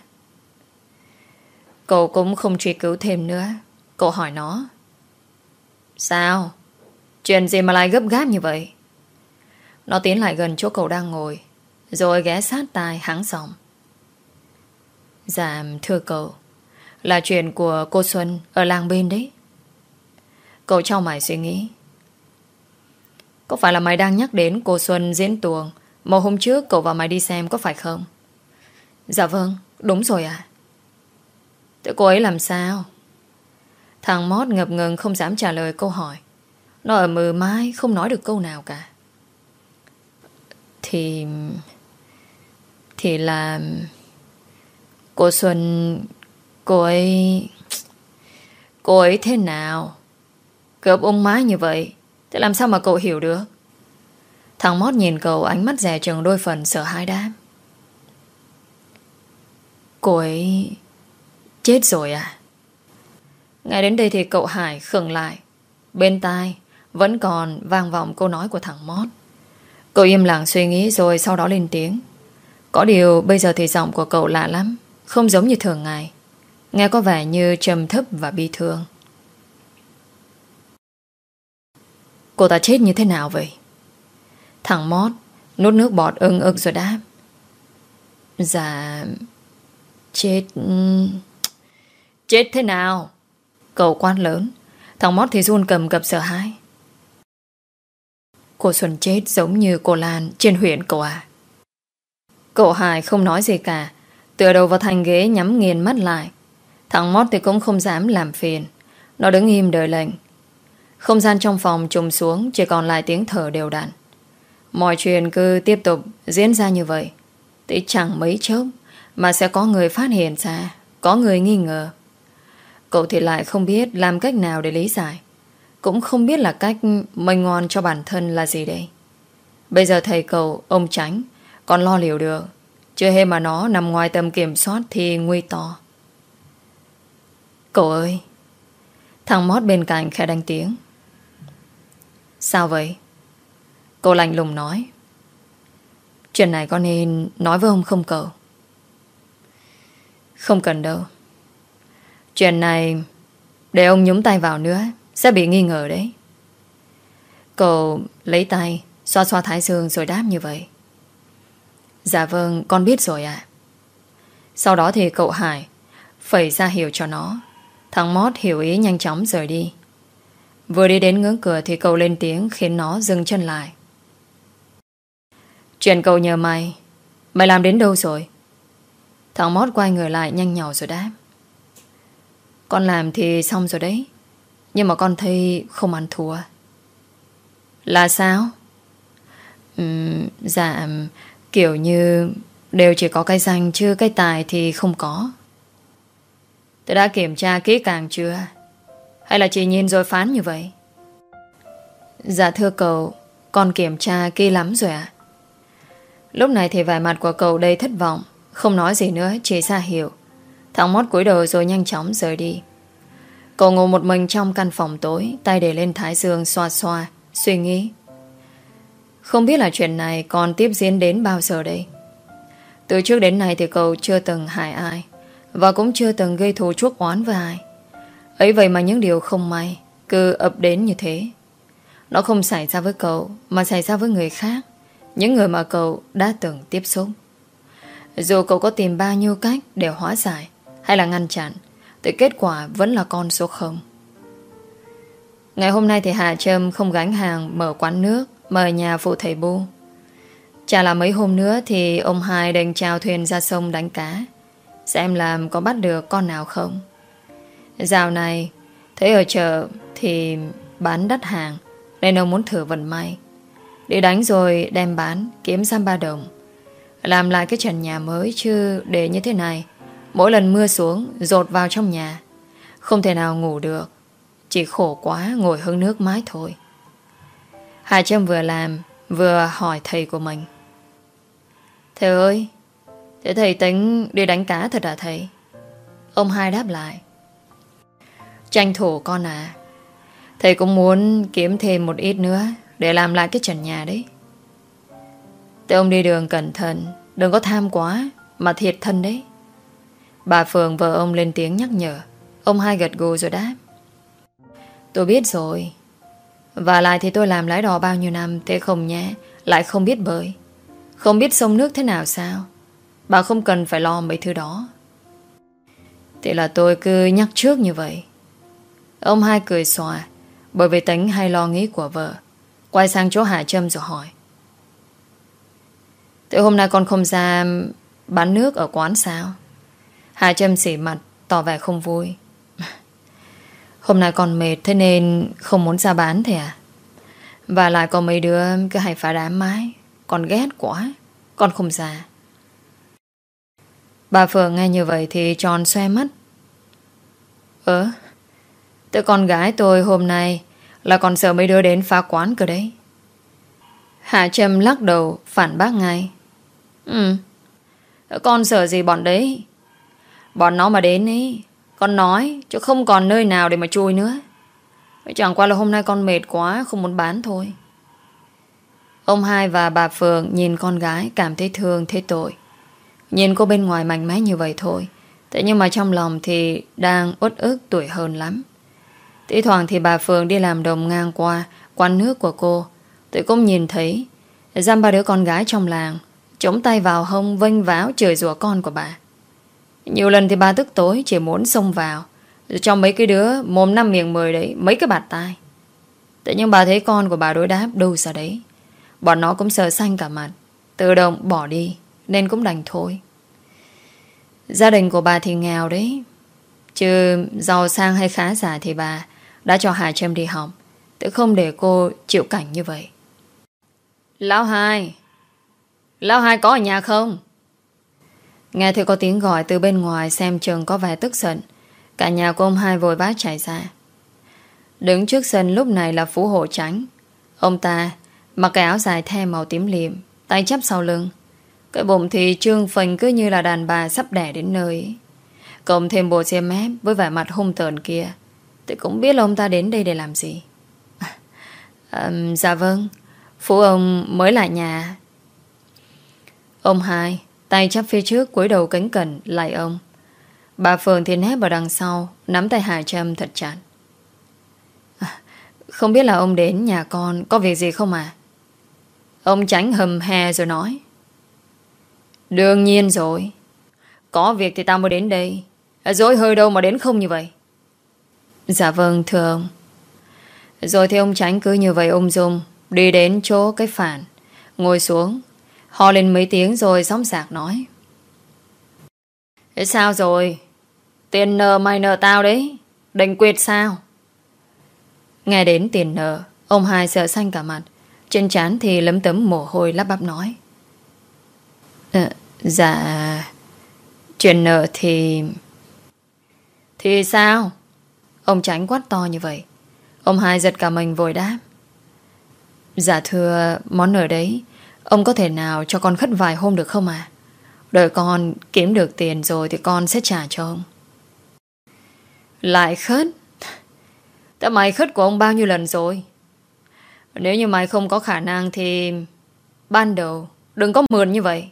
Cậu cũng không truy cứu thêm nữa. Cậu hỏi nó. Sao? Chuyện gì mà lại gấp gáp như vậy? Nó tiến lại gần chỗ cậu đang ngồi, Rồi ghé sát tai hắng giọng. Dạ thưa cậu, Là chuyện của cô Xuân Ở làng bên đấy. Cậu trao mày suy nghĩ. Có phải là mày đang nhắc đến Cô Xuân diễn tuồng Một hôm trước cậu và mày đi xem có phải không? Dạ vâng Đúng rồi à Thế cô ấy làm sao? Thằng Mót ngập ngừng không dám trả lời câu hỏi. Nó ở mờ mái không nói được câu nào cả. Thì Thì là Cô Xuân, Cô ấy Cô ấy thế nào? Cướp ông má như vậy, Thế làm sao mà cậu hiểu được? Thằng Mót nhìn cậu, ánh mắt rẻ chừng đôi phần sợ hãi đám Cô ấy Chết rồi à? Ngay đến đây thì cậu Hải khựng lại. Bên tai Vẫn còn vang vọng câu nói của thằng Mót. Cậu im lặng suy nghĩ rồi sau đó lên tiếng. Có điều bây giờ thì giọng của cậu lạ lắm, Không giống như thường ngày. Nghe có vẻ như trầm thấp và bi thương. Cô ta chết như thế nào vậy? Thằng Mót Nút nước bọt ưng ực rồi đáp. Dạ Chết Chết thế nào? Cậu quan lớn. Thằng Mót thì run cầm cập sợ hãi. Cô Xuân chết giống như cô Lan Trên huyện cậu à Cậu Hải không nói gì cả, Tựa đầu vào thành ghế nhắm nghiền mắt lại. Thằng Mót thì cũng không dám làm phiền, Nó đứng im đợi lệnh. Không gian trong phòng trùng xuống, Chỉ còn lại tiếng thở đều đặn. Mọi chuyện cứ tiếp tục diễn ra như vậy. Thì chẳng mấy chốc Mà sẽ có người phát hiện ra, Có người nghi ngờ. Cậu thì lại không biết làm cách nào để lý giải. Cũng không biết là cách Mình ngon cho bản thân là gì đây. Bây giờ thầy cầu Ông tránh Còn lo liệu được. Chưa hề mà nó nằm ngoài tầm kiểm soát Thì nguy to. Cậu ơi, Thằng mót bên cạnh khẽ đánh tiếng. Sao vậy? Cô lạnh lùng nói. Chuyện này có nên nói với ông không cậu? Không cần đâu. Chuyện này Để ông nhúng tay vào nữa. Sẽ bị nghi ngờ đấy. Cậu lấy tay, Xoa xoa thái dương rồi đáp như vậy. Dạ vâng con biết rồi ạ. Sau đó thì cậu Hải Phẩy ra hiểu cho nó. Thằng Mót hiểu ý nhanh chóng rời đi. Vừa đi đến ngưỡng cửa Thì cậu lên tiếng khiến nó dừng chân lại. Chuyện cậu nhờ mày. Mày làm đến đâu rồi? Thằng Mót quay người lại nhanh nhỏ rồi đáp. Con làm thì xong rồi đấy. Nhưng mà con thấy không ăn thua. Là sao? Uhm, Dạ Kiểu như Đều chỉ có cái danh chứ cái tài thì không có. Tôi đã kiểm tra kỹ càng chưa? Hay là chỉ nhìn rồi phán như vậy? Dạ thưa cậu Con kiểm tra kỹ lắm rồi ạ. Lúc này thì vẻ mặt của cậu đầy thất vọng Không nói gì nữa Chỉ ra hiểu Thằng mót cúi đầu rồi nhanh chóng rời đi. Cậu ngồi một mình trong căn phòng tối, Tay để lên thái dương xoa xoa, Suy nghĩ. Không biết là chuyện này còn tiếp diễn đến bao giờ đây. Từ trước đến nay thì cậu chưa từng hại ai, Và cũng chưa từng gây thù chuốc oán với ai. Ấy vậy mà những điều không may Cứ ập đến như thế. Nó không xảy ra với cậu, Mà xảy ra với người khác, những người mà cậu đã từng tiếp xúc. Dù cậu có tìm bao nhiêu cách Để hóa giải Hay là ngăn chặn thì kết quả vẫn là con số 0 Ngày hôm nay thì Hà Trâm không gánh hàng Mở quán nước, Mời nhà phụ thầy Bu Chả là mấy hôm nữa Thì ông hai đành trao thuyền ra sông đánh cá, Xem làm có bắt được con nào không. Dạo này, Thấy ở chợ Thì bán đắt hàng, Nên ông muốn thử vận may. Đi đánh rồi đem bán, Kiếm xăm ba đồng. Làm lại cái trần nhà mới chứ Để như thế này Mỗi lần mưa xuống, Rột vào trong nhà. Không thể nào ngủ được. Chỉ khổ quá, ngồi hứng nước mái thôi. Hà Trâm vừa làm, Vừa hỏi thầy của mình. Thầy ơi, Thế thầy tính đi đánh cá thật à thầy? Ông hai đáp lại. Tranh thủ con à. Thầy cũng muốn kiếm thêm một ít nữa để làm lại cái trần nhà đấy. Thế ông đi đường cẩn thận, Đừng có tham quá, Mà thiệt thân đấy. Bà phường vợ ông lên tiếng nhắc nhở. Ông hai gật gù rồi đáp. Tôi biết rồi. Và lại thì tôi làm lái đò bao nhiêu năm, Thế không nhé, Lại không biết bơi. Không biết sông nước thế nào sao? Bà không cần phải lo mấy thứ đó. Thế là tôi cứ nhắc trước như vậy. Ông hai cười xòa, Bởi vì tính hay lo nghĩ của vợ. Quay sang chỗ Hà Trâm rồi hỏi. Thế hôm nay con không ra Bán nước ở quán sao? Hà Trâm xỉ mặt, Tỏ vẻ không vui. Hôm nay còn mệt, thế nên Không muốn ra bán thế à Và lại có mấy đứa cứ hay phá đám mái Con ghét quá, Con không ra. Bà Phượng nghe như vậy thì tròn xoe mắt. Ơ Tớ con gái tôi hôm nay Là còn sợ mấy đứa đến phá quán cơ đấy. Hạ Trâm lắc đầu, Phản bác ngay. Ừ Con sợ gì bọn đấy? Bọn nó mà đến ấy, Con nói chứ không còn nơi nào để mà chui nữa. Chẳng qua là hôm nay con mệt quá, Không muốn bán thôi. Ông hai và bà Phượng nhìn con gái Cảm thấy thương thế tội. Nhìn cô bên ngoài mạnh mẽ như vậy thôi. Thế nhưng mà trong lòng thì Đang uất ức tuổi hơn lắm. Tí thoảng thì bà Phượng đi làm đồng ngang qua Quán nước của cô. Tôi cũng nhìn thấy, Giam ba đứa con gái trong làng, Chống tay vào hông vênh váo chửi rủa con của bà. Nhiều lần thì bà tức tối, Chỉ muốn xông vào. Trong mấy cái đứa mồm năm miệng mười đấy, Mấy cái bạt tai. Thế nhưng bà thấy con của bà đối đáp, đâu ra đấy. Bọn nó cũng sợ xanh cả mặt, Tự động bỏ đi, Nên cũng đành thôi. Gia đình của bà thì nghèo đấy. Chứ giàu sang hay khá giả thì bà Đã cho Hà Trâm đi học. Tự không để cô chịu cảnh như vậy. Lão hai Lão hai có ở nhà không? Nghe thấy có tiếng gọi từ bên ngoài Xem chừng có vẻ tức giận. Cả nhà của ông hai vội vã chạy ra. Đứng trước sân lúc này là Phú Hộ Tránh Ông ta mặc cái áo dài the màu tím liệm Tay chắp sau lưng. Cái bụng thì trương phình cứ như là đàn bà sắp đẻ đến nơi. Cộng thêm bộ xe mép Với vẻ mặt hung tợn kia. Thì cũng biết là ông ta đến đây để làm gì. À, Dạ vâng. Phú ông mới lại nhà. Ông hai Tay chắp phía trước cúi đầu cánh cẩn Lại ông. Bà Phượng thì nép vào đằng sau Nắm tay Hà Trâm thật chặt. À, Không biết là ông đến nhà con Có việc gì không à Ông tránh hầm hè rồi nói. Đương nhiên rồi. Có việc thì tao mới đến đây. À, dối hơi đâu mà đến không như vậy. Dạ vâng thưa ông. Rồi thì ông tránh cứ như vậy ung dung Đi đến chỗ cái phản Ngồi xuống Ho lên mấy tiếng rồi sóng sạc nói. Thế sao rồi? Tiền nợ mày nợ tao đấy. Định quyệt sao? Nghe đến tiền nợ Ông hai sợ xanh cả mặt. Trên trán thì lấm tấm mồ hôi lắp bắp nói. À, Dạ. Chuyện nợ thì Thì sao? Ông tránh quát to như vậy. Ông hai giật cả mình vội đáp. Dạ thưa món nợ đấy Ông có thể nào cho con khất vài hôm được không à Đợi con kiếm được tiền rồi Thì con sẽ trả cho ông. Lại khất? Đã mày khất của ông bao nhiêu lần rồi? Nếu như mày không có khả năng Thì Ban đầu đừng có mượn như vậy.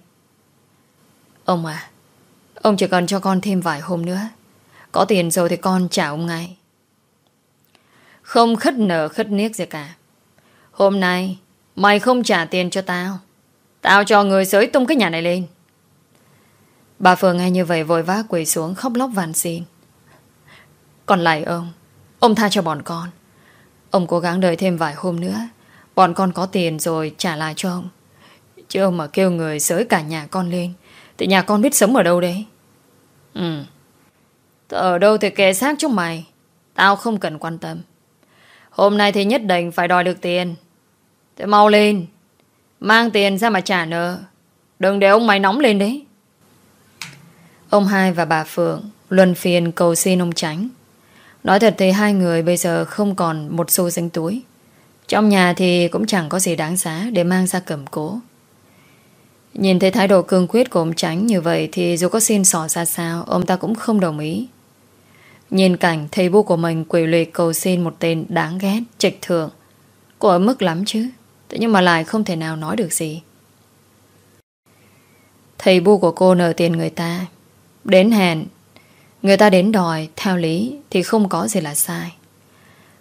Ông à Ông chỉ cần cho con thêm vài hôm nữa. Có tiền rồi thì con trả ông ngay. Không khất nợ khất niếc gì cả. Hôm nay Mày không trả tiền cho tao. Tao cho người sới tung cái nhà này lên. Bà Phương nghe như vậy vội vã quỳ xuống khóc lóc van xin. Còn lại ông Ông tha cho bọn con. Ông cố gắng đợi thêm vài hôm nữa, Bọn con có tiền rồi trả lại cho ông. Chứ ông mà kêu người sới cả nhà con lên, Thì nhà con biết sống ở đâu đấy? Ừ. Ở đâu thì kệ xác chúng mày. Tao không cần quan tâm. Hôm nay thì nhất định phải đòi được tiền. Thế mau lên. Mang tiền ra mà trả nợ. Đừng để ông mày nóng lên đấy. Ông hai và bà Phượng Luân phiền cầu xin ông tránh Nói thật thì hai người bây giờ Không còn một xu dính túi. Trong nhà thì cũng chẳng có gì đáng giá Để mang ra cầm cố. Nhìn thấy thái độ cương quyết của ông tránh như vậy Thì dù có xin sỏ ra sao Ông ta cũng không đồng ý. Nhìn cảnh thầy bu của mình quỷ lụy cầu xin một tên đáng ghét, trịch thượng. Cô ở mức lắm chứ. Thế nhưng mà lại không thể nào nói được gì. Thầy bu của cô nợ tiền người ta. Đến hẹn. Người ta đến đòi, Theo lý, thì không có gì là sai.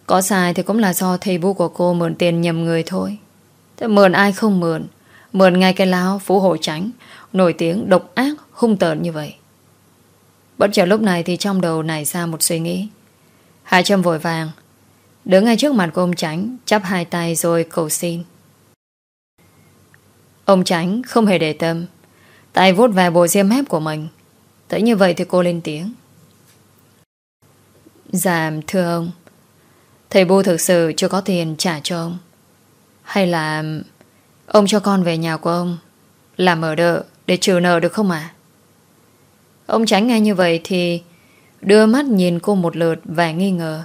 Có sai thì cũng là do thầy bu của cô Mượn tiền nhầm người thôi. Thế mượn ai không mượn? Mượn ngay cái láo phú hộ tránh Nổi tiếng, độc ác, hung tợn như vậy. Bất chợt lúc này thì trong đầu nảy ra một suy nghĩ. Hạ Trâm vội vàng. Đứng ngay trước mặt của ông Tránh Chắp hai tay rồi cầu xin. Ông Tránh không hề để tâm. Tay vuốt về bộ diêm mép của mình. Thấy như vậy thì cô lên tiếng. Dạ thưa ông. Thầy Bu thực sự chưa có tiền trả cho ông. Hay là Ông cho con về nhà của ông, Làm ở đợ để trừ nợ được không ạ? Ông tránh nghe như vậy thì Đưa mắt nhìn cô một lượt Và nghi ngờ.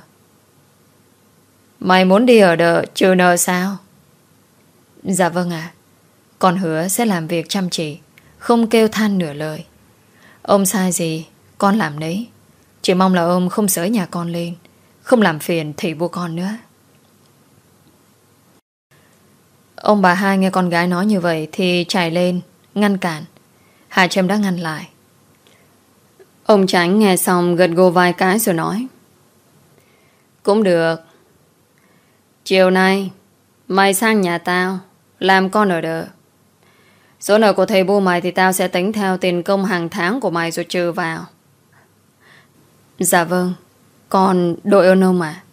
Mày muốn đi ở đợ trừ nợ sao? Dạ vâng ạ. Con hứa sẽ làm việc chăm chỉ, Không kêu than nửa lời. Ông sai gì, Con làm đấy Chỉ mong là ông không sới nhà con lên, Không làm phiền thị vua con nữa. Ông bà hai nghe con gái nói như vậy Thì chạy lên, Ngăn cản. Hà Trâm đã ngăn lại. Ông Tránh nghe xong gật gù vài cái rồi nói. Cũng được. Chiều nay, Mày sang nhà tao, Làm con ở đợ. Số nợ của thầy bu mày thì tao sẽ tính theo tiền công hàng tháng của mày rồi trừ vào. Dạ vâng. còn đội ơn ông mà.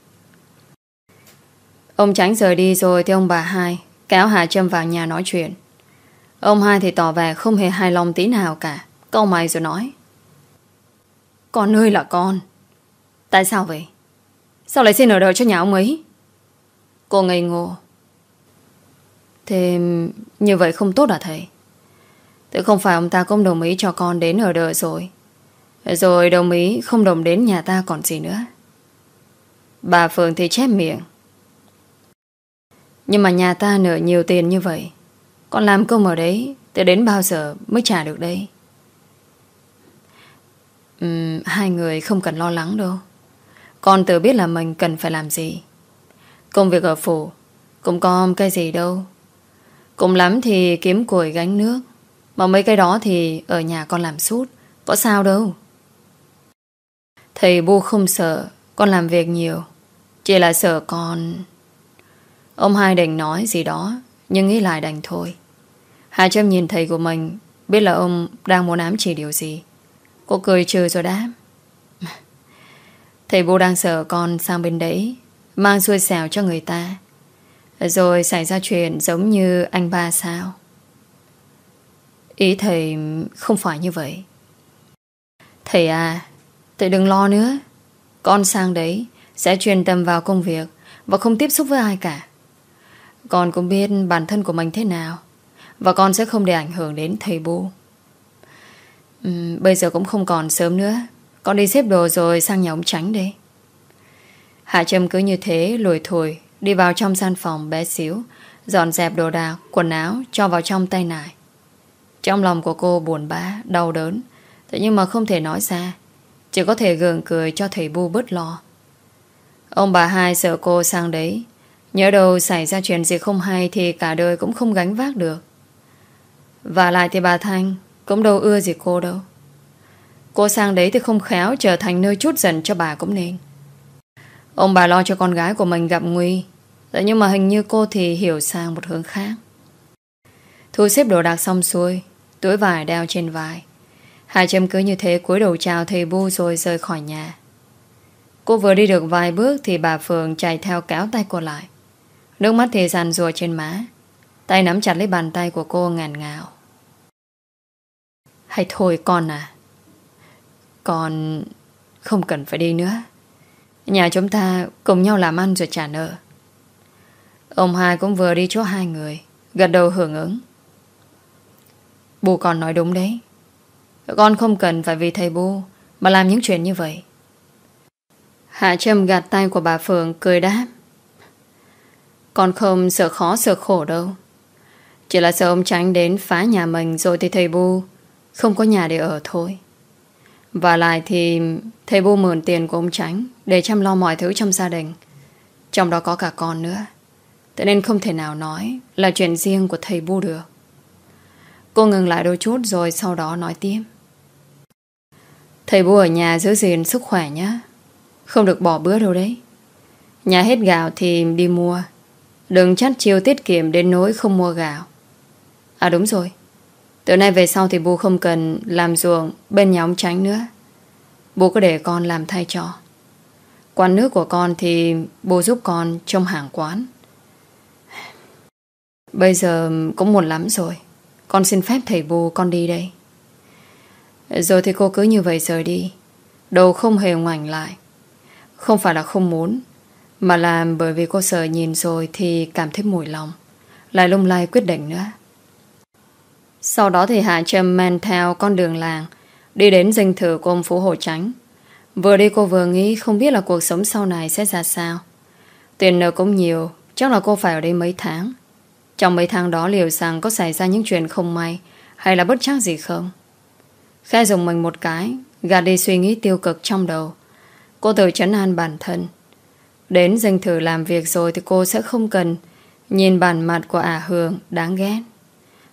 Ông tránh rời đi rồi thì ông bà hai kéo Hà Trâm vào nhà nói chuyện. Ông hai thì tỏ vẻ không hề hài lòng tí nào cả. Câu mày rồi nói. Con ơi là con. Tại sao vậy? Sao lại xin ở đợi cho nhà ông ấy? Cô ngây ngô. Thế như vậy không tốt à thầy? Thế không phải ông ta cũng đồng ý cho con đến ở đời rồi. Rồi đồng ý không đồng đến nhà ta còn gì nữa. Bà Phương thì chép miệng. Nhưng mà nhà ta nợ nhiều tiền như vậy Con làm công ở đấy Từ đến bao giờ mới trả được đây? Uhm, Hai người không cần lo lắng đâu. Con tự biết là mình cần phải làm gì. Công việc ở phủ Cũng có cái gì đâu. Cùng lắm thì kiếm củi gánh nước mà mấy cái đó thì ở nhà con làm suốt, Có sao đâu. Thầy bu không sợ, Con làm việc nhiều, Chỉ là sợ con. Ông hai định nói gì đó, Nhưng nghĩ lại đành thôi. Hà Trâm nhìn thầy của mình, Biết là ông đang muốn ám chỉ điều gì. Cô cười trừ rồi đáp. Thầy bu đang sợ con sang bên đấy, Mang xuôi xẻo cho người ta. Rồi xảy ra chuyện giống như anh ba sao. Ý thầy không phải như vậy. Thầy à Thầy đừng lo nữa. Con sang đấy Sẽ chuyên tâm vào công việc Và không tiếp xúc với ai cả. Con cũng biết bản thân của mình thế nào Và con sẽ không để ảnh hưởng đến thầy bu uhm, Bây giờ cũng không còn sớm nữa. Con đi xếp đồ rồi sang nhà ông Tránh đi. Hạ Trâm cứ như thế lùi thùi Đi vào trong gian phòng bé xíu Dọn dẹp đồ đạc, quần áo Cho vào trong tay nải trong lòng của cô buồn bã, đau đớn. Thế nhưng mà không thể nói ra Chỉ có thể gượng cười cho thầy Bu bớt lo. Ông bà hai sợ cô sang đấy. Nhớ đâu xảy ra chuyện gì không hay Thì cả đời cũng không gánh vác được. Và lại thì bà Thanh Cũng đâu ưa gì cô đâu. Cô sang đấy thì không khéo Trở thành nơi chút giận cho bà cũng nên. Ông bà lo cho con gái của mình gặp nguy. Thế nhưng mà hình như cô thì hiểu sang một hướng khác. Thu xếp đồ đạc xong xuôi Túi vải đeo trên vai. Hai châm cứ như thế cúi đầu chào thầy Bu rồi rời khỏi nhà. Cô vừa đi được vài bước Thì bà Phượng chạy theo kéo tay cô lại. Nước mắt thì ràn rùa trên má. Tay nắm chặt lấy bàn tay của cô ngàn ngào. Hay thôi con à Con không cần phải đi nữa. Nhà chúng ta cùng nhau làm ăn rồi trả nợ. Ông hai cũng vừa đi chỗ hai người, Gật đầu hưởng ứng. Bố con nói đúng đấy. Con không cần phải vì thầy bố Mà làm những chuyện như vậy. Hạ Trâm gạt tay của bà Phượng, Cười đáp. Con không sợ khó sợ khổ đâu. Chỉ là sợ ông tránh đến phá nhà mình Rồi thì thầy bu Không có nhà để ở thôi. Và lại thì Thầy bu mượn tiền của ông tránh Để chăm lo mọi thứ trong gia đình, Trong đó có cả con nữa. Thế nên không thể nào nói Là chuyện riêng của thầy bu được. Cô ngừng lại đôi chút rồi sau đó nói tiếp. Thầy bố ở nhà giữ gìn sức khỏe nhé. Không được bỏ bữa đâu đấy. Nhà hết gạo thì đi mua. Đừng chắt chiêu tiết kiệm đến nỗi không mua gạo. À đúng rồi. Từ nay về sau thì bố không cần làm ruộng bên nhà ông Tránh nữa. Bố có để con làm thay cho. Quán nước của con thì bố giúp con trong hàng quán. Bây giờ cũng muộn lắm rồi. Con xin phép thầy bù con đi đây. Rồi thì cô cứ như vậy rời đi. Đầu không hề ngoảnh lại. Không phải là không muốn, mà là bởi vì cô sợ nhìn rồi thì cảm thấy mùi lòng. Lại lung lay quyết định nữa. Sau đó thì Hạ Trâm men theo con đường làng đi đến dinh thự của ông Phú Hồ Tránh. Vừa đi cô vừa nghĩ không biết là cuộc sống sau này sẽ ra sao. Tiền nợ cũng nhiều, chắc là cô phải ở đây mấy tháng. Trong mấy tháng đó liệu rằng có xảy ra những chuyện không may hay là bất chắc gì không? khe dùng mình một cái, gạt đi suy nghĩ tiêu cực trong đầu. Cô tự chấn an bản thân. Đến danh thử làm việc rồi thì cô sẽ không cần nhìn bản mặt của ả Hương đáng ghét.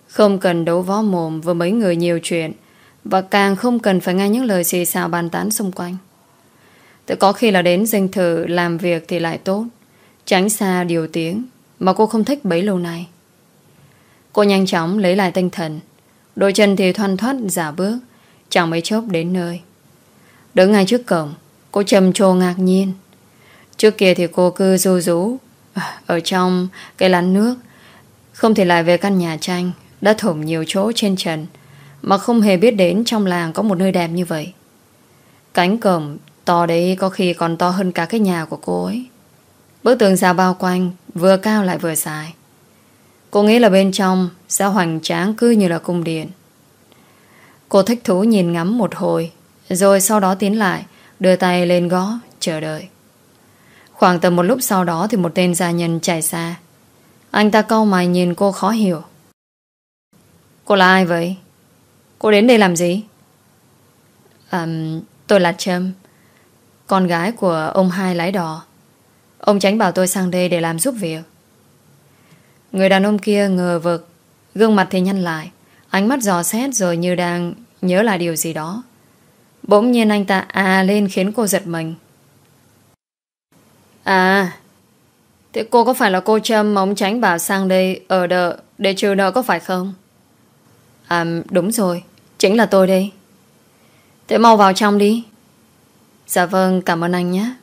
Không cần đấu võ mồm với mấy người nhiều chuyện và càng không cần phải nghe những lời xì xào bàn tán xung quanh. Tự có khi là đến danh thử làm việc thì lại tốt. Tránh xa điều tiếng mà cô không thích bấy lâu nay. Cô nhanh chóng lấy lại tinh thần. Đôi chân thì thoăn thoát giả bước, Chẳng mấy chốc đến nơi. Đứng ngay trước cổng, Cô trầm trồ ngạc nhiên. Trước kia thì cô cứ ru rú, Ở trong cái lán nước, Không thể lại về căn nhà tranh, Đã thủng nhiều chỗ trên trần, Mà không hề biết đến trong làng Có một nơi đẹp như vậy. Cánh cổng to đấy có khi còn to hơn cả cái nhà của cô ấy. Bức tường rào bao quanh, Vừa cao lại vừa dài. Cô nghĩ là bên trong Sẽ hoành tráng cứ như là cung điện. Cô thích thú nhìn ngắm một hồi Rồi sau đó tiến lại Đưa tay lên gõ chờ đợi. Khoảng tầm một lúc sau đó Thì một tên gia nhân chạy xa. Anh ta câu mày nhìn cô khó hiểu. Cô là ai vậy? Cô đến đây làm gì? À, tôi là Trâm Con gái của ông hai lái đò. Ông tránh bảo tôi sang đây để làm giúp việc. Người đàn ông kia ngờ vực Gương mặt thì nhăn lại Ánh mắt dò xét rồi như đang nhớ lại điều gì đó. Bỗng nhiên anh ta à, à lên khiến cô giật mình. À, thế cô có phải là cô Trâm mà ông Tránh bảo sang đây ở đợi để trừ nợ có phải không? À, đúng rồi, chính là tôi đây. Thế mau vào trong đi. Dạ vâng, cảm ơn anh nhé.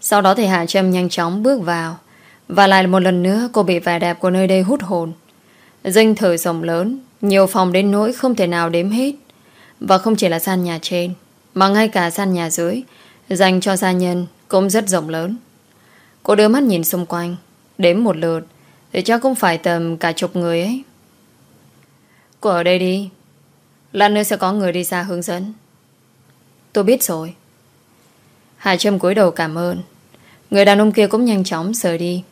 Sau đó thì Hạ Trâm nhanh chóng bước vào và lại một lần nữa, cô bị vẻ đẹp của nơi đây hút hồn. Dinh thử rộng lớn, nhiều phòng đến nỗi không thể nào đếm hết. Và không chỉ là gian nhà trên, Mà ngay cả gian nhà dưới, Dành cho gia nhân cũng rất rộng lớn. Cô đưa mắt nhìn xung quanh, Đếm một lượt, Thì chắc cũng phải tầm cả chục người ấy. Cô ở đây đi. Lát nữa sẽ có người đi ra hướng dẫn. Tôi biết rồi. Hà Trâm cúi đầu cảm ơn. Người đàn ông kia cũng nhanh chóng rời đi.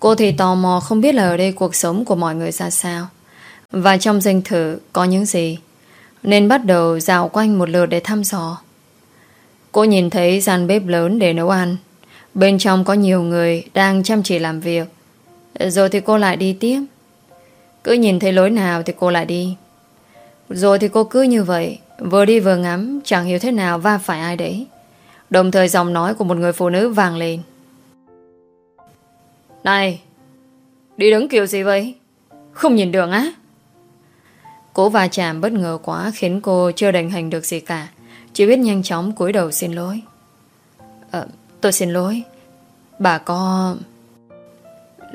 Cô thì tò mò không biết là ở đây cuộc sống của mọi người ra sao. Và trong danh thử, có những gì? Nên bắt đầu dạo quanh một lượt để thăm dò. Cô nhìn thấy gian bếp lớn để nấu ăn. Bên trong có nhiều người Đang chăm chỉ làm việc. Rồi thì cô lại đi tiếp. Cứ nhìn thấy lối nào thì cô lại đi. Rồi thì cô cứ như vậy, Vừa đi vừa ngắm, Chẳng hiểu thế nào va phải ai đấy. Đồng thời giọng nói của một người phụ nữ vàng lên. Này Đi đứng kiểu gì vậy Không nhìn đường á Cố va chạm bất ngờ quá khiến cô chưa đành hành được gì cả. Chỉ biết nhanh chóng cúi đầu xin lỗi. à, tôi xin lỗi. Bà có...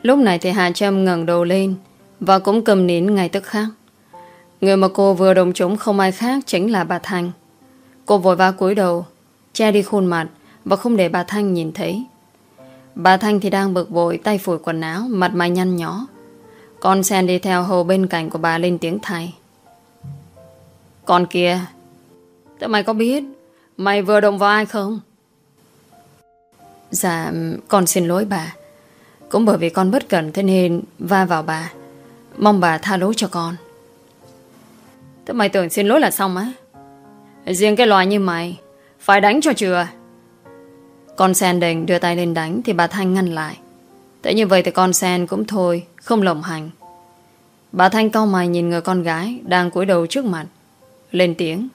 Lúc này thì Hà Trâm ngẩng đầu lên và cũng cầm nín ngay tức khắc. Người mà cô vừa đồng chúng không ai khác chính là bà Thanh. Cô vội vã cúi đầu, che đi khuôn mặt và không để bà Thanh nhìn thấy. Bà Thanh thì đang bực bội tay phủi quần áo, mặt mày nhăn nhó. Con sen đi theo hầu bên cạnh của bà lên tiếng thay. Con kia Thế mày có biết Mày vừa động vào ai không? Dạ Con xin lỗi bà. Cũng bởi vì con bất cẩn thế nên Va vào bà. Mong bà tha lỗi cho con. Thế mày tưởng xin lỗi là xong á. Riêng cái loài như mày Phải đánh cho chừa. Con sen định đưa tay lên đánh Thì bà Thanh ngăn lại. Thế như vậy thì con sen cũng thôi, Không lộng hành. Bà Thanh cau mày nhìn người con gái Đang cúi đầu trước mặt, Lên tiếng.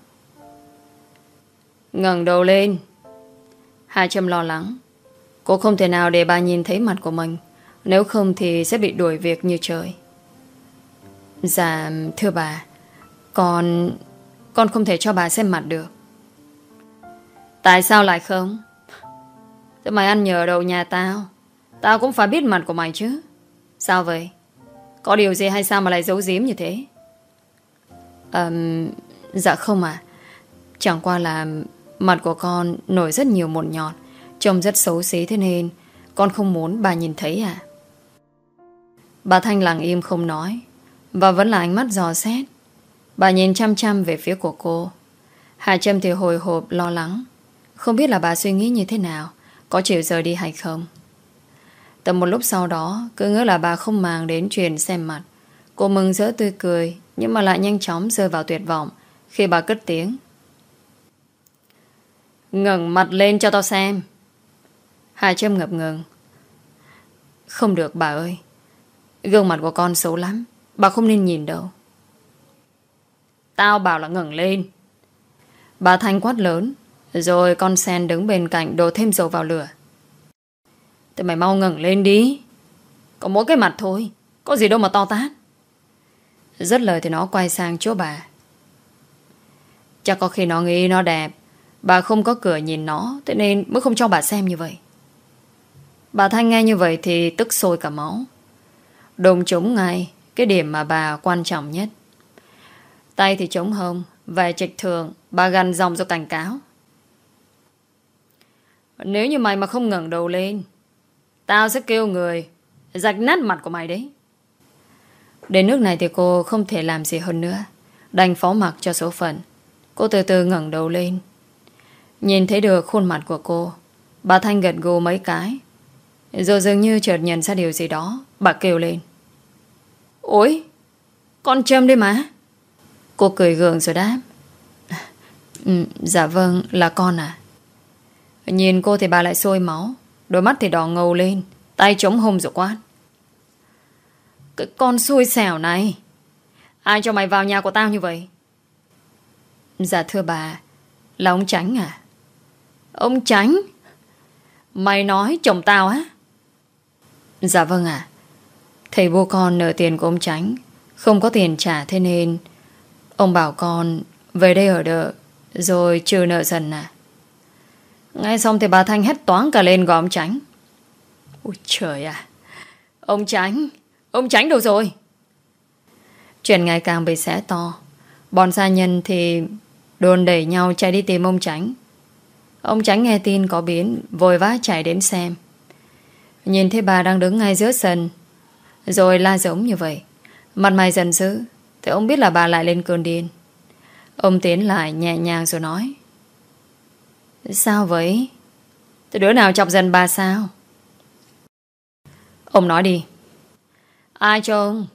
Ngẩng đầu lên. Hà Trâm lo lắng. Cô không thể nào để bà nhìn thấy mặt của mình, Nếu không thì sẽ bị đuổi việc như trời. Dạ thưa bà, Con Con không thể cho bà xem mặt được. Tại sao lại không? Thế mày ăn nhờ đầu nhà tao. Tao cũng phải biết mặt của mày chứ. Sao vậy? Có điều gì hay sao mà lại giấu giếm như thế? Um, Dạ không à Chẳng qua là Mặt của con nổi rất nhiều mụn nhọt Trông rất xấu xí thế nên Con không muốn bà nhìn thấy à Bà Thanh lặng im không nói Và vẫn là ánh mắt dò xét. Bà nhìn chăm chăm về phía của cô. Hà Trâm thì hồi hộp lo lắng. Không biết là bà suy nghĩ như thế nào. Có chịu rời đi hay không? Tầm một lúc sau đó, Cứ ngỡ là bà không màng đến chuyện xem mặt. Cô mừng rỡ tươi cười, Nhưng mà lại nhanh chóng rơi vào tuyệt vọng. Khi bà cất tiếng, ngẩng mặt lên cho tao xem. Hà Trâm ngập ngừng, Không được bà ơi, Gương mặt của con xấu lắm, Bà không nên nhìn đâu. Tao bảo là ngẩng lên. Bà Thanh quát lớn rồi con sen đứng bên cạnh Đổ thêm dầu vào lửa. Thì mày mau ngẩng lên đi. Có mỗi cái mặt thôi, Có gì đâu mà to tát. Rất lời thì nó quay sang chỗ bà. Chắc có khi nó nghĩ nó đẹp, Bà không có cửa nhìn nó, Thế nên mới không cho bà xem như vậy. Bà Thanh nghe như vậy Thì tức sôi cả máu. Đồng trúng ngay, Cái điểm mà bà quan trọng nhất. Tay thì chống hông Về trịch thường Bà gần dòng cho cảnh cáo. Nếu như mày mà không ngẩng đầu lên Tao sẽ kêu người Rạch nát mặt của mày đấy. Đến nước này thì cô không thể làm gì hơn nữa. Đành phó mặc cho số phận. Cô từ từ ngẩng đầu lên. Nhìn thấy được khuôn mặt của cô Bà Thanh gật gù mấy cái. Rồi dường như chợt nhận ra điều gì đó Bà kêu lên. Ôi Con Trâm đây mà. Cô cười gượng rồi đáp. Ừ, Dạ vâng là con à. Nhìn cô thì bà lại sôi máu. Đôi mắt thì đỏ ngầu lên. Tay chống hông rồi quát. Cái con xui xẻo này, Ai cho mày vào nhà của tao như vậy? Dạ thưa bà, Là ông Tránh à. Ông Tránh Mày nói chồng tao á? Dạ vâng ạ. Thầy vô con nợ tiền của ông Tránh Không có tiền trả thế nên Ông bảo con Về đây ở đợi Rồi trừ nợ dần à ngay xong thì bà Thanh hét toán cả lên gọi ông Tránh Ôi trời à Ông Tránh Ông Tránh đâu rồi? Chuyện ngày càng bị xé to. Bọn gia nhân thì Đồn đẩy nhau chạy đi tìm ông Tránh Ông Tránh nghe tin có biến, Vội vã chạy đến xem. Nhìn thấy bà đang đứng ngay giữa sân, Rồi la giống như vậy. Mặt mày dần dữ Thì ông biết là bà lại lên cơn điên. Ông tiến lại nhẹ nhàng rồi nói. Sao vậy? Từ đứa nào chọc dần bà sao? Ông nói đi. Ai cho ông?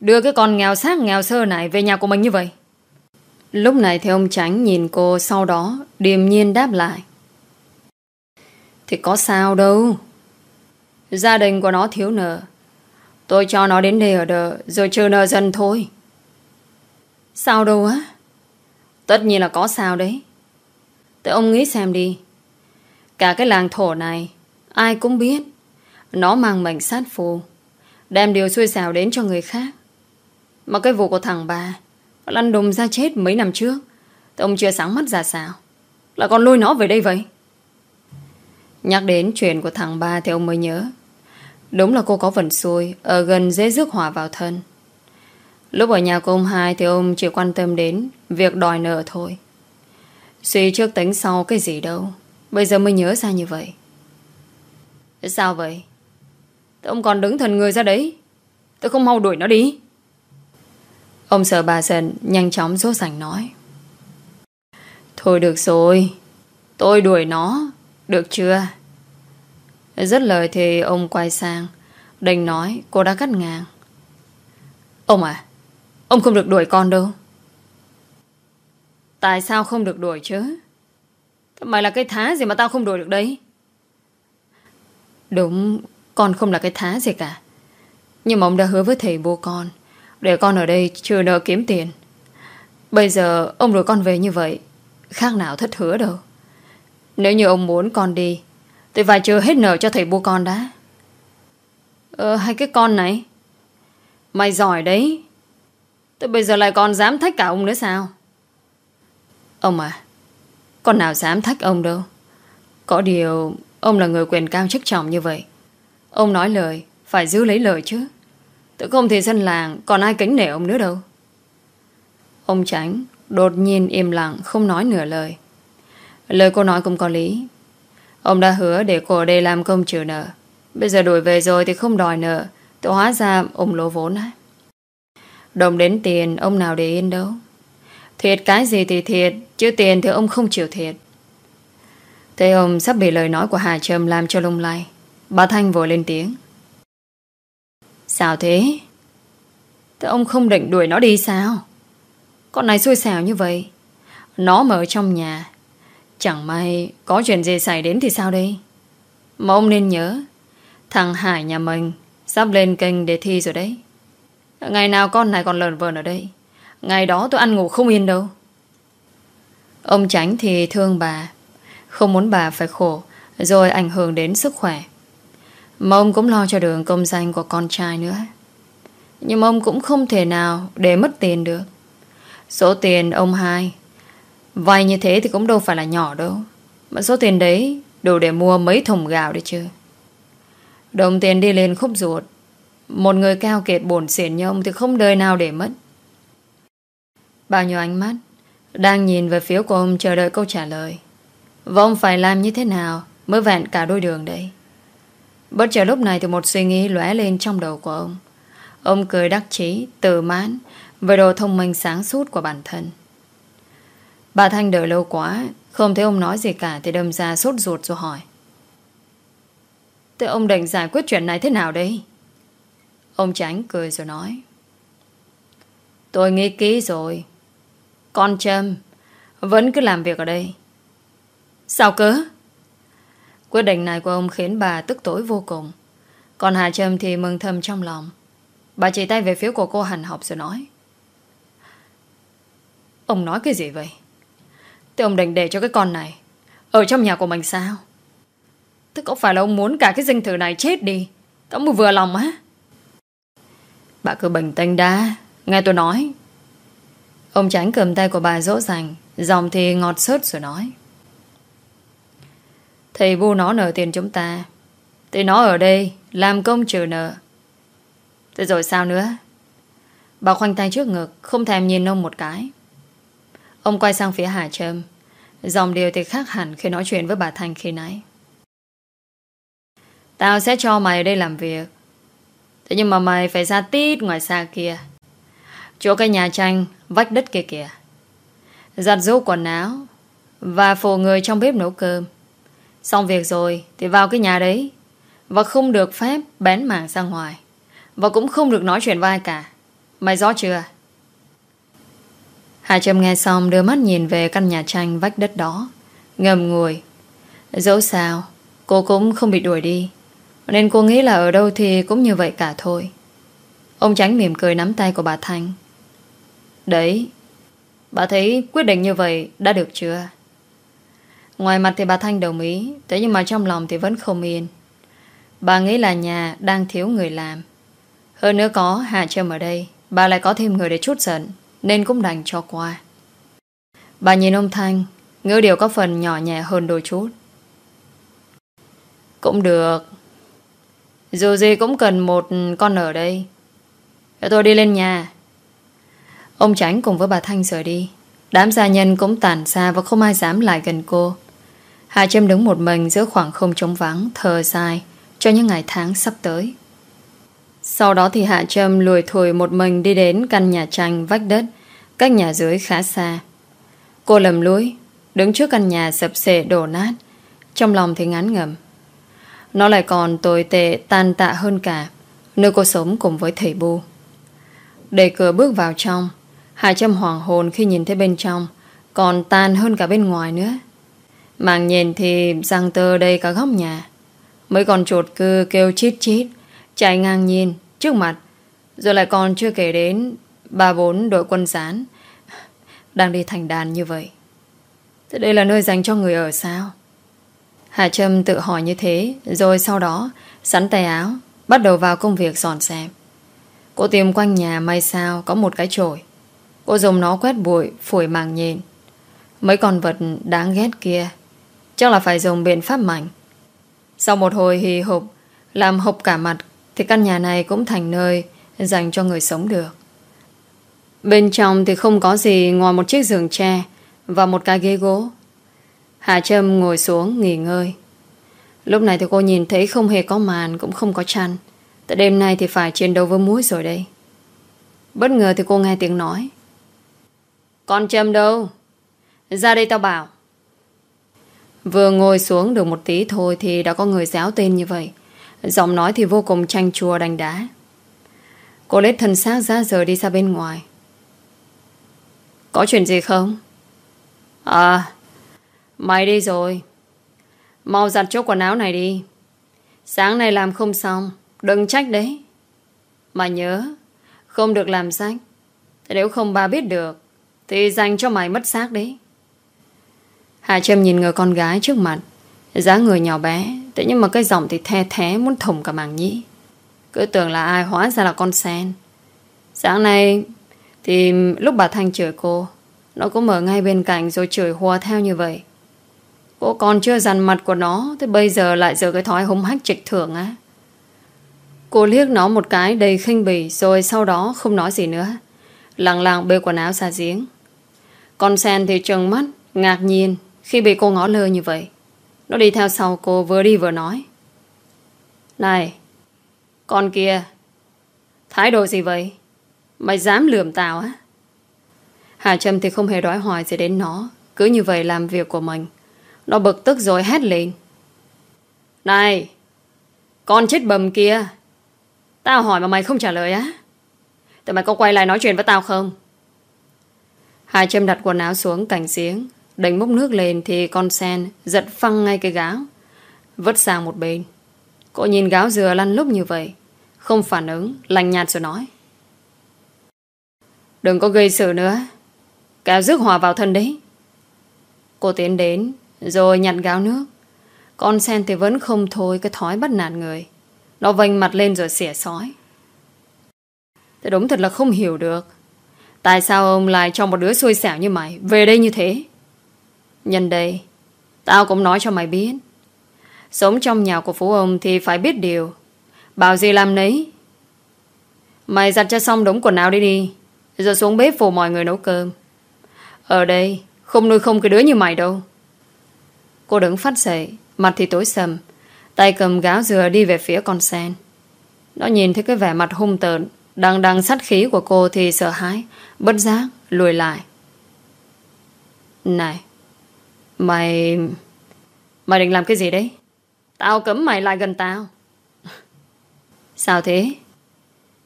Đưa cái con nghèo xác nghèo sơ này Về nhà của mình như vậy. Lúc này thì ông Tránh nhìn cô Sau đó, điềm nhiên đáp lại. Thì có sao đâu. Gia đình của nó thiếu nợ. Tôi cho nó đến đây ở đợ, Rồi chờ nợ dần thôi. Sao đâu á? Tất nhiên là có sao đấy. Thế ông nghĩ xem đi. Cả cái làng thổ này, Ai cũng biết, Nó mang mệnh sát phù, Đem điều xui xẻo đến cho người khác. Mà cái vụ của thằng bà Lăn đùng ra chết mấy năm trước Thế ông chưa sáng mắt ra sao? Là còn lôi nó về đây vậy? Nhắc đến chuyện của thằng ba Thì ông mới nhớ, Đúng là cô có vận xui Ở gần dễ rước hỏa vào thân. Lúc ở nhà của ông hai Thì ông chỉ quan tâm đến Việc đòi nợ thôi. Suy trước tính sau cái gì đâu. Bây giờ mới nhớ ra như vậy. Sao vậy? Ông còn đứng thần người ra đấy. Tôi không mau đuổi nó đi. Ông sợ bà giận, Nhanh chóng rốt rảnh nói. Thôi được rồi. Tôi đuổi nó. Được chưa? Rất lời thì ông quay sang. Đành nói cô đã cắt ngang. Ông à Ông không được đuổi con đâu. Tại sao không được đuổi chứ? Mày là cái thá gì mà tao không đuổi được đấy? Đúng, Con không là cái thá gì cả. Nhưng mà ông đã hứa với thầy bố con Để con ở đây chưa nợ kiếm tiền. Bây giờ ông đuổi con về như vậy, Khác nào thất hứa đâu. Nếu như ông muốn con đi, Thì phải chưa hết nợ cho thầy bố con đã. Ờ hay cái con này, Mày giỏi đấy. Thế bây giờ lại còn dám thách cả ông nữa sao? Ông à Con nào dám thách ông đâu. Có điều, Ông là người quyền cao chức trọng như vậy. Ông nói lời, Phải giữ lấy lời chứ. Tự không thì dân làng Còn ai kính nể ông nữa đâu. Ông tránh Đột nhiên im lặng, Không nói nửa lời. Lời cô nói cũng có lý. Ông đã hứa để cô ở đây làm công trừ nợ. Bây giờ đuổi về rồi thì không đòi nợ Tôi hóa ra ông lỗ vốn á. Đồng đến tiền, Ông nào để yên đâu. Thiệt cái gì thì thiệt, Chứ tiền thì ông không chịu thiệt. Thế ông sắp bị lời nói của Hà Trâm Làm cho lung lay. Bà Thanh vội lên tiếng. Sao thế? Thế ông không định đuổi nó đi sao? Con này xui xẻo như vậy. Nó mà ở trong nhà, Chẳng may có chuyện gì xảy đến thì sao đây? Mà ông nên nhớ, Thằng Hải nhà mình Sắp lên kênh để thi rồi đấy. Ngày nào con này còn lờn vờn ở đây? Ngày đó tôi ăn ngủ không yên đâu. Ông Tránh thì thương bà, Không muốn bà phải khổ, Rồi ảnh hưởng đến sức khỏe. Mà ông cũng lo cho đường công danh của con trai nữa. Nhưng ông cũng không thể nào Để mất tiền được. Số tiền ông hai, Vay như thế thì cũng đâu phải là nhỏ đâu. Mà số tiền đấy Đủ để mua mấy thùng gạo đấy chứ. Đồng tiền đi lên khúc ruột. Một người cao kiệt bổn xỉn như ông Thì không đời nào để mất. Bao nhiêu ánh mắt, Đang nhìn về phía của ông chờ đợi câu trả lời. Và ông phải làm như thế nào Mới vẹn cả đôi đường đấy Bất chợt lúc này thì một suy nghĩ lóe lên trong đầu của ông. Ông cười đắc chí, Tự mãn Về đồ thông minh sáng suốt của bản thân. Bà Thanh đợi lâu quá, Không thấy ông nói gì cả Thì đâm ra sốt ruột rồi hỏi. Thế ông định giải quyết chuyện này thế nào đây? Ông Tránh cười rồi nói. Tôi nghĩ kỹ rồi con Trâm. Vẫn cứ làm việc ở đây. Sao cớ Quyết định này của ông khiến bà tức tối vô cùng. Còn Hà Trâm thì mừng thầm trong lòng. Bà chỉ tay về phía của cô hành học rồi nói. Ông nói cái gì vậy? Thế ông định để cho cái con này Ở trong nhà của mình sao? Thế có phải là ông muốn cả cái dinh thử này chết đi? Ông mới vừa lòng á. Bà cứ bình tĩnh đã. Nghe tôi nói Ông tránh cầm tay của bà dỗ dành Dòng thì ngọt sớt rồi nói. Thầy bu nó nợ tiền chúng ta. Thì nó ở đây, Làm công trừ nợ. Thế rồi sao nữa? Bà khoanh tay trước ngực, Không thèm nhìn ông một cái. Ông quay sang phía Hà Trâm. Dòng điều thì khác hẳn khi nói chuyện với bà Thanh khi nãy. Tao sẽ cho mày ở đây làm việc. Thế nhưng mà mày phải ra tít ngoài xa kia. Chỗ cái nhà tranh Vách đất kia kìa. Giặt rũ quần áo Và phụ người trong bếp nấu cơm. Xong việc rồi thì vào cái nhà đấy Và không được phép bén mảng ra ngoài Và cũng không được nói chuyện với ai cả. Mày rõ chưa? Hà Trâm nghe xong đưa mắt nhìn về căn nhà tranh vách đất đó, Ngầm ngùi. Dẫu sao, Cô cũng không bị đuổi đi, Nên cô nghĩ là ở đâu thì cũng như vậy cả thôi. Ông Tránh mỉm cười nắm tay của bà Thanh. Đấy, Bà thấy quyết định như vậy đã được chưa? Ngoài mặt thì bà Thanh đồng ý, Thế nhưng mà trong lòng thì vẫn không yên. Bà nghĩ là nhà đang thiếu người làm. Hơn nữa có Hà Trâm ở đây, Bà lại có thêm người để chút giận, Nên cũng đành cho qua. Bà nhìn ông Thanh, Ngữ điều có phần nhỏ nhẹ hơn đôi chút. Cũng được. Dù gì cũng cần một con ở đây. Để tôi đi lên nhà. Ông Tránh cùng với bà Thanh rời đi. Đám gia nhân cũng tản xa Và không ai dám lại gần cô. Hà Trâm đứng một mình giữa khoảng không trống vắng, Thờ dài Cho những ngày tháng sắp tới. Sau đó thì Hạ Trâm lùi thùi một mình Đi đến căn nhà tranh vách đất, Cách nhà dưới khá xa. Cô lầm lũi, Đứng trước căn nhà sập sệ đổ nát, Trong lòng thì ngán ngầm Nó lại còn tồi tệ tan tạ hơn cả, Nơi cô sống cùng với thầy Bu. Để cửa bước vào trong Hà Trâm hoàng hồn khi nhìn thấy bên trong Còn tan hơn cả bên ngoài nữa. Màng nhìn thì răng tơ đầy cả góc nhà. Mấy con chuột cư kêu chít chít, Chạy ngang nhìn Trước mặt, Rồi lại còn chưa kể đến Ba bốn đội quân gián Đang đi thành đàn như vậy. Thế đây là nơi dành cho người ở sao? Hà Trâm tự hỏi như thế, Rồi sau đó Sắn tay áo, Bắt đầu vào công việc dọn dẹp. Cô tìm quanh nhà may sao Có một cái chổi. Cô dùng nó quét bụi, Phủi màng nhìn Mấy con vật đáng ghét kia, Chắc là phải dùng biện pháp mạnh. Sau một hồi hì hục, Làm hộp cả mặt, Thì căn nhà này cũng thành nơi Dành cho người sống được. Bên trong thì không có gì Ngoài một chiếc giường tre Và một cái ghế gỗ. Hà Trâm ngồi xuống nghỉ ngơi. Lúc này thì cô nhìn thấy không hề có màn, Cũng không có chăn. Tại đêm nay thì phải chiến đấu với muối rồi đây. Bất ngờ thì cô nghe tiếng nói. Con Trâm đâu? Ra đây tao bảo. Vừa ngồi xuống được một tí thôi Thì đã có người giáo tên như vậy. Giọng nói thì vô cùng chanh chua đánh đá. Cô lết thân xác ra giờ đi ra bên ngoài. Có chuyện gì không? À Mày đi rồi. Mau giặt chỗ quần áo này đi. Sáng nay làm không xong. Đừng trách đấy. Mà nhớ, Không được làm sách Nếu không ba biết được thì dành cho mày mất xác đấy. Hà Trâm nhìn người con gái trước mặt. Dáng người nhỏ bé Thế nhưng mà cái giọng thì the thế Muốn thủng cả màng nhĩ. Cứ tưởng là ai hóa ra là con sen. Sáng nay Thì lúc bà Thanh chửi cô, Nó cũng mở ngay bên cạnh rồi chửi hoa theo như vậy. Cô còn chưa dằn mặt của nó, Thế bây giờ lại giờ cái thói húng hách trịch thưởng á. Cô liếc nó một cái đầy khinh bỉ, Rồi sau đó không nói gì nữa. Lặng lặng bê quần áo xa giếng. Con sen thì trừng mắt, Ngạc nhiên khi bị cô ngó lơ như vậy. Nó đi theo sau cô vừa đi vừa nói. Này, Con kia, Thái độ gì vậy? Mày dám lườm tao á? Hà Trâm thì không hề đói hỏi gì đến nó. Cứ như vậy làm việc của mình, Nó bực tức rồi hét lên. Này, Con chết bầm kia. Tao hỏi mà mày không trả lời á. Tại mày có quay lại nói chuyện với tao không? Hà Trâm đặt quần áo xuống cạnh giếng Đánh múc nước lên thì con sen giật phăng ngay cái gáo. Vứt sang một bên. Cô nhìn gáo dừa lăn lúc như vậy. Không phản ứng, lành nhạt rồi nói. Đừng có gây sự nữa. Kéo rước hòa vào thân đấy. Cô tiến đến, rồi nhặt gáo nước. Con sen thì vẫn không thôi cái thói bắt nạt người. Nó vênh mặt lên rồi xỉa sói. Thế đúng thật là không hiểu được. Tại sao ông lại cho một đứa xui xẻo như mày về đây như thế? Nhân đây, Tao cũng nói cho mày biết. Sống trong nhà của phú ông thì phải biết điều. Bảo gì làm nấy. Mày giặt cho xong đống quần áo đi đi, Rồi xuống bếp phụ mọi người nấu cơm. Ở đây, Không nuôi không cái đứa như mày đâu. Cô đứng phát dậy, Mặt thì tối sầm, Tay cầm gáo dừa đi về phía con sen. Nó nhìn thấy cái vẻ mặt hung tợn Đằng đằng sát khí của cô thì sợ hãi Bất giác lùi lại Này Mày... Mày định làm cái gì đấy? Tao cấm mày lại gần tao. Sao thế?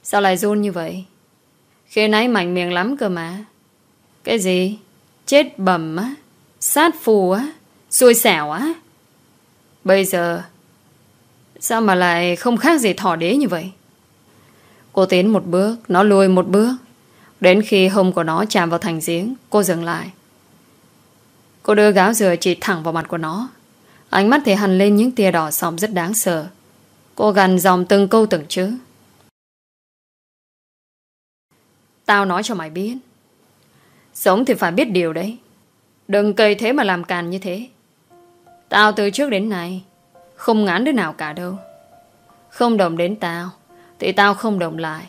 Sao lại run như vậy? Khi nãy mạnh miệng lắm cơ mà. Cái gì? Chết bầm á? Sát phù á? Xui xẻo á? Bây giờ... Sao mà lại không khác gì thỏ đế như vậy? Cô tiến một bước, nó lùi một bước. Đến khi hông của nó chạm vào thành giếng, cô dừng lại. Cô đưa gáo dừa chỉ thẳng vào mặt của nó. Ánh mắt thì hằn lên những tia đỏ sòng rất đáng sợ. Cô gần dòng từng câu từng chữ. Tao nói cho mày biết. Sống thì phải biết điều đấy. Đừng cây thế mà làm càn như thế. Tao từ trước đến nay Không ngán đứa nào cả đâu. Không đồng đến tao Thì tao không đồng lại.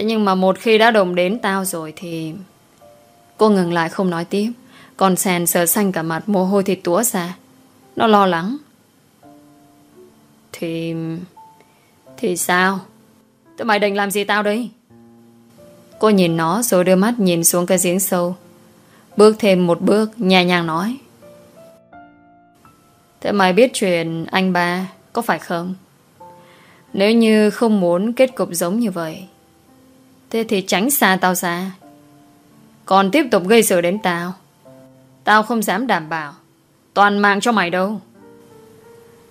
Thế nhưng mà một khi đã đồng đến tao rồi thì Cô ngừng lại không nói tiếp còn sàn sờ xanh cả mặt, mồ hôi thì túa ra Nó lo lắng Thì... Thì sao? Tụi mày định làm gì tao đây? Cô nhìn nó rồi đưa mắt nhìn xuống cái giếng sâu Bước thêm một bước, Nhẹ nhàng nói Thế mày biết chuyện anh ba Có phải không? Nếu như không muốn kết cục giống như vậy Thế thì tránh xa tao ra. Còn tiếp tục gây sự đến tao Tao không dám đảm bảo Toàn mạng cho mày đâu.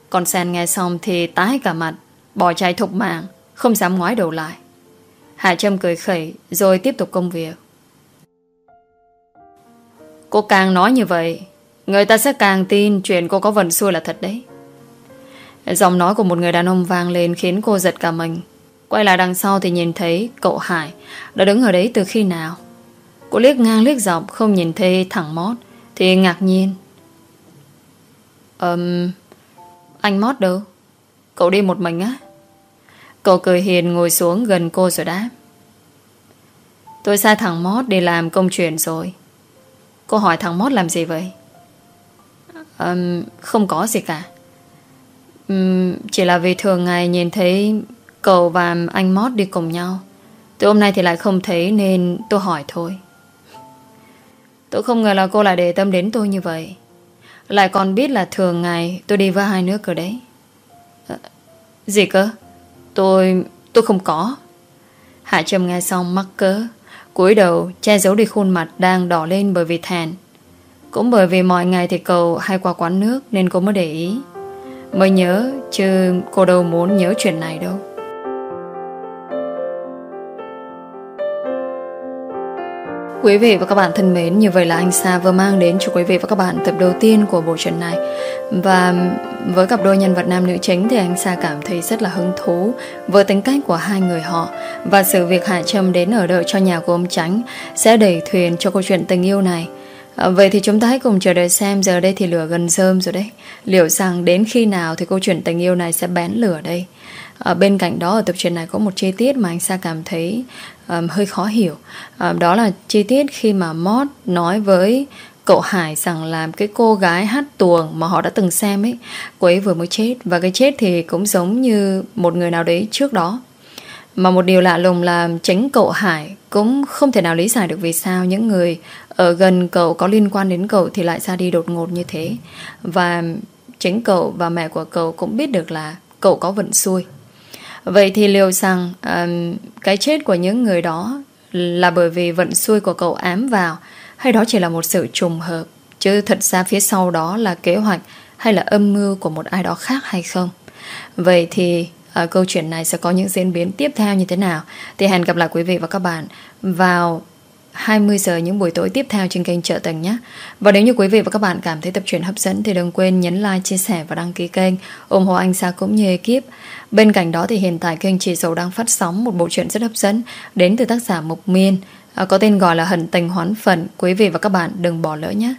Còn sen nghe xong thì tái cả mặt, Bỏ chạy thục mạng, Không dám ngoái đầu lại. Hạ Trâm cười khẩy Rồi tiếp tục công việc. Cô càng nói như vậy, Người ta sẽ càng tin chuyện cô có vận xui là thật đấy. Giọng nói của một người đàn ông vang lên Khiến cô giật cả mình. Quay lại đằng sau thì nhìn thấy cậu Hải Đã đứng ở đấy từ khi nào. Cô liếc ngang liếc dọc Không nhìn thấy thẳng mót Thì ngạc nhiên. Um, Anh mót đâu? Cậu đi một mình á? Cậu cười hiền ngồi xuống gần cô rồi đáp. Tôi sai thằng Mót đi làm công chuyện rồi. Cô hỏi thằng Mót làm gì vậy? Um, Không có gì cả. Um, Chỉ là vì thường ngày nhìn thấy Cậu và anh Mót đi cùng nhau. Từ hôm nay thì lại không thấy Nên tôi hỏi thôi. Tôi không ngờ là cô lại để tâm đến tôi như vậy. Lại còn biết là thường ngày Tôi đi với hai nước cơ đấy. À, Gì cơ? Tôi... tôi không có. Hạ Trâm nghe xong mắc cớ, cúi đầu che giấu đi khuôn mặt Đang đỏ lên bởi vì thèn. Cũng bởi vì mọi ngày thì cậu hay qua quán nước Nên cô mới để ý. Mới nhớ chứ cô đâu muốn nhớ chuyện này đâu. Quý vị và các bạn thân mến, như vậy là anh Sa vừa mang đến cho quý vị và các bạn tập đầu tiên của bộ truyện này. Và với cặp đôi nhân vật nam nữ chính thì anh Sa cảm thấy rất là hứng thú với tính cách của hai người họ và sự việc Hạ Trâm đến ở đợi cho nhà của ông Tránh sẽ đẩy thuyền cho câu chuyện tình yêu này. À, vậy thì chúng ta hãy cùng chờ đợi xem giờ đây thì lửa gần rơm rồi đấy. Liệu rằng đến khi nào thì câu chuyện tình yêu này sẽ bén lửa đây? ở bên cạnh đó ở tập truyện này có một chi tiết mà anh Sa cảm thấy um, hơi khó hiểu um, đó là chi tiết khi mà Mót nói với cậu Hải rằng là cái cô gái hát tuồng mà họ đã từng xem ấy cô ấy vừa mới chết và cái chết thì cũng giống như một người nào đấy trước đó mà một điều lạ lùng là chính cậu Hải cũng không thể nào lý giải được vì sao những người ở gần cậu có liên quan đến cậu thì lại ra đi đột ngột như thế. Và chính cậu và mẹ của cậu cũng biết được là cậu có vận xui. Vậy thì liệu rằng um, cái chết của những người đó là bởi vì vận xui của cậu ám vào hay đó chỉ là một sự trùng hợp chứ thật ra phía sau đó là kế hoạch hay là âm mưu của một ai đó khác hay không? Vậy thì ở câu chuyện này sẽ có những diễn biến tiếp theo như thế nào? Thì hẹn gặp lại quý vị và các bạn vào 20 giờ những buổi tối tiếp theo trên kênh Trợ Tình nhé. Và nếu như quý vị và các bạn cảm thấy tập truyện hấp dẫn thì đừng quên nhấn like, chia sẻ và đăng ký kênh, ủng hộ anh Sa cũng như ekip. Bên cạnh đó thì hiện tại kênh Chị Dầu đang phát sóng một bộ truyện rất hấp dẫn đến từ tác giả Mục Miên à, có tên gọi là Hận Tình Hoán Phận. Quý vị và các bạn đừng bỏ lỡ nhé.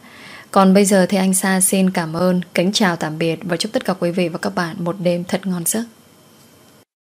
Còn bây giờ thì anh Sa xin cảm ơn, kính chào tạm biệt và chúc tất cả quý vị và các bạn một đêm thật ngon giấc.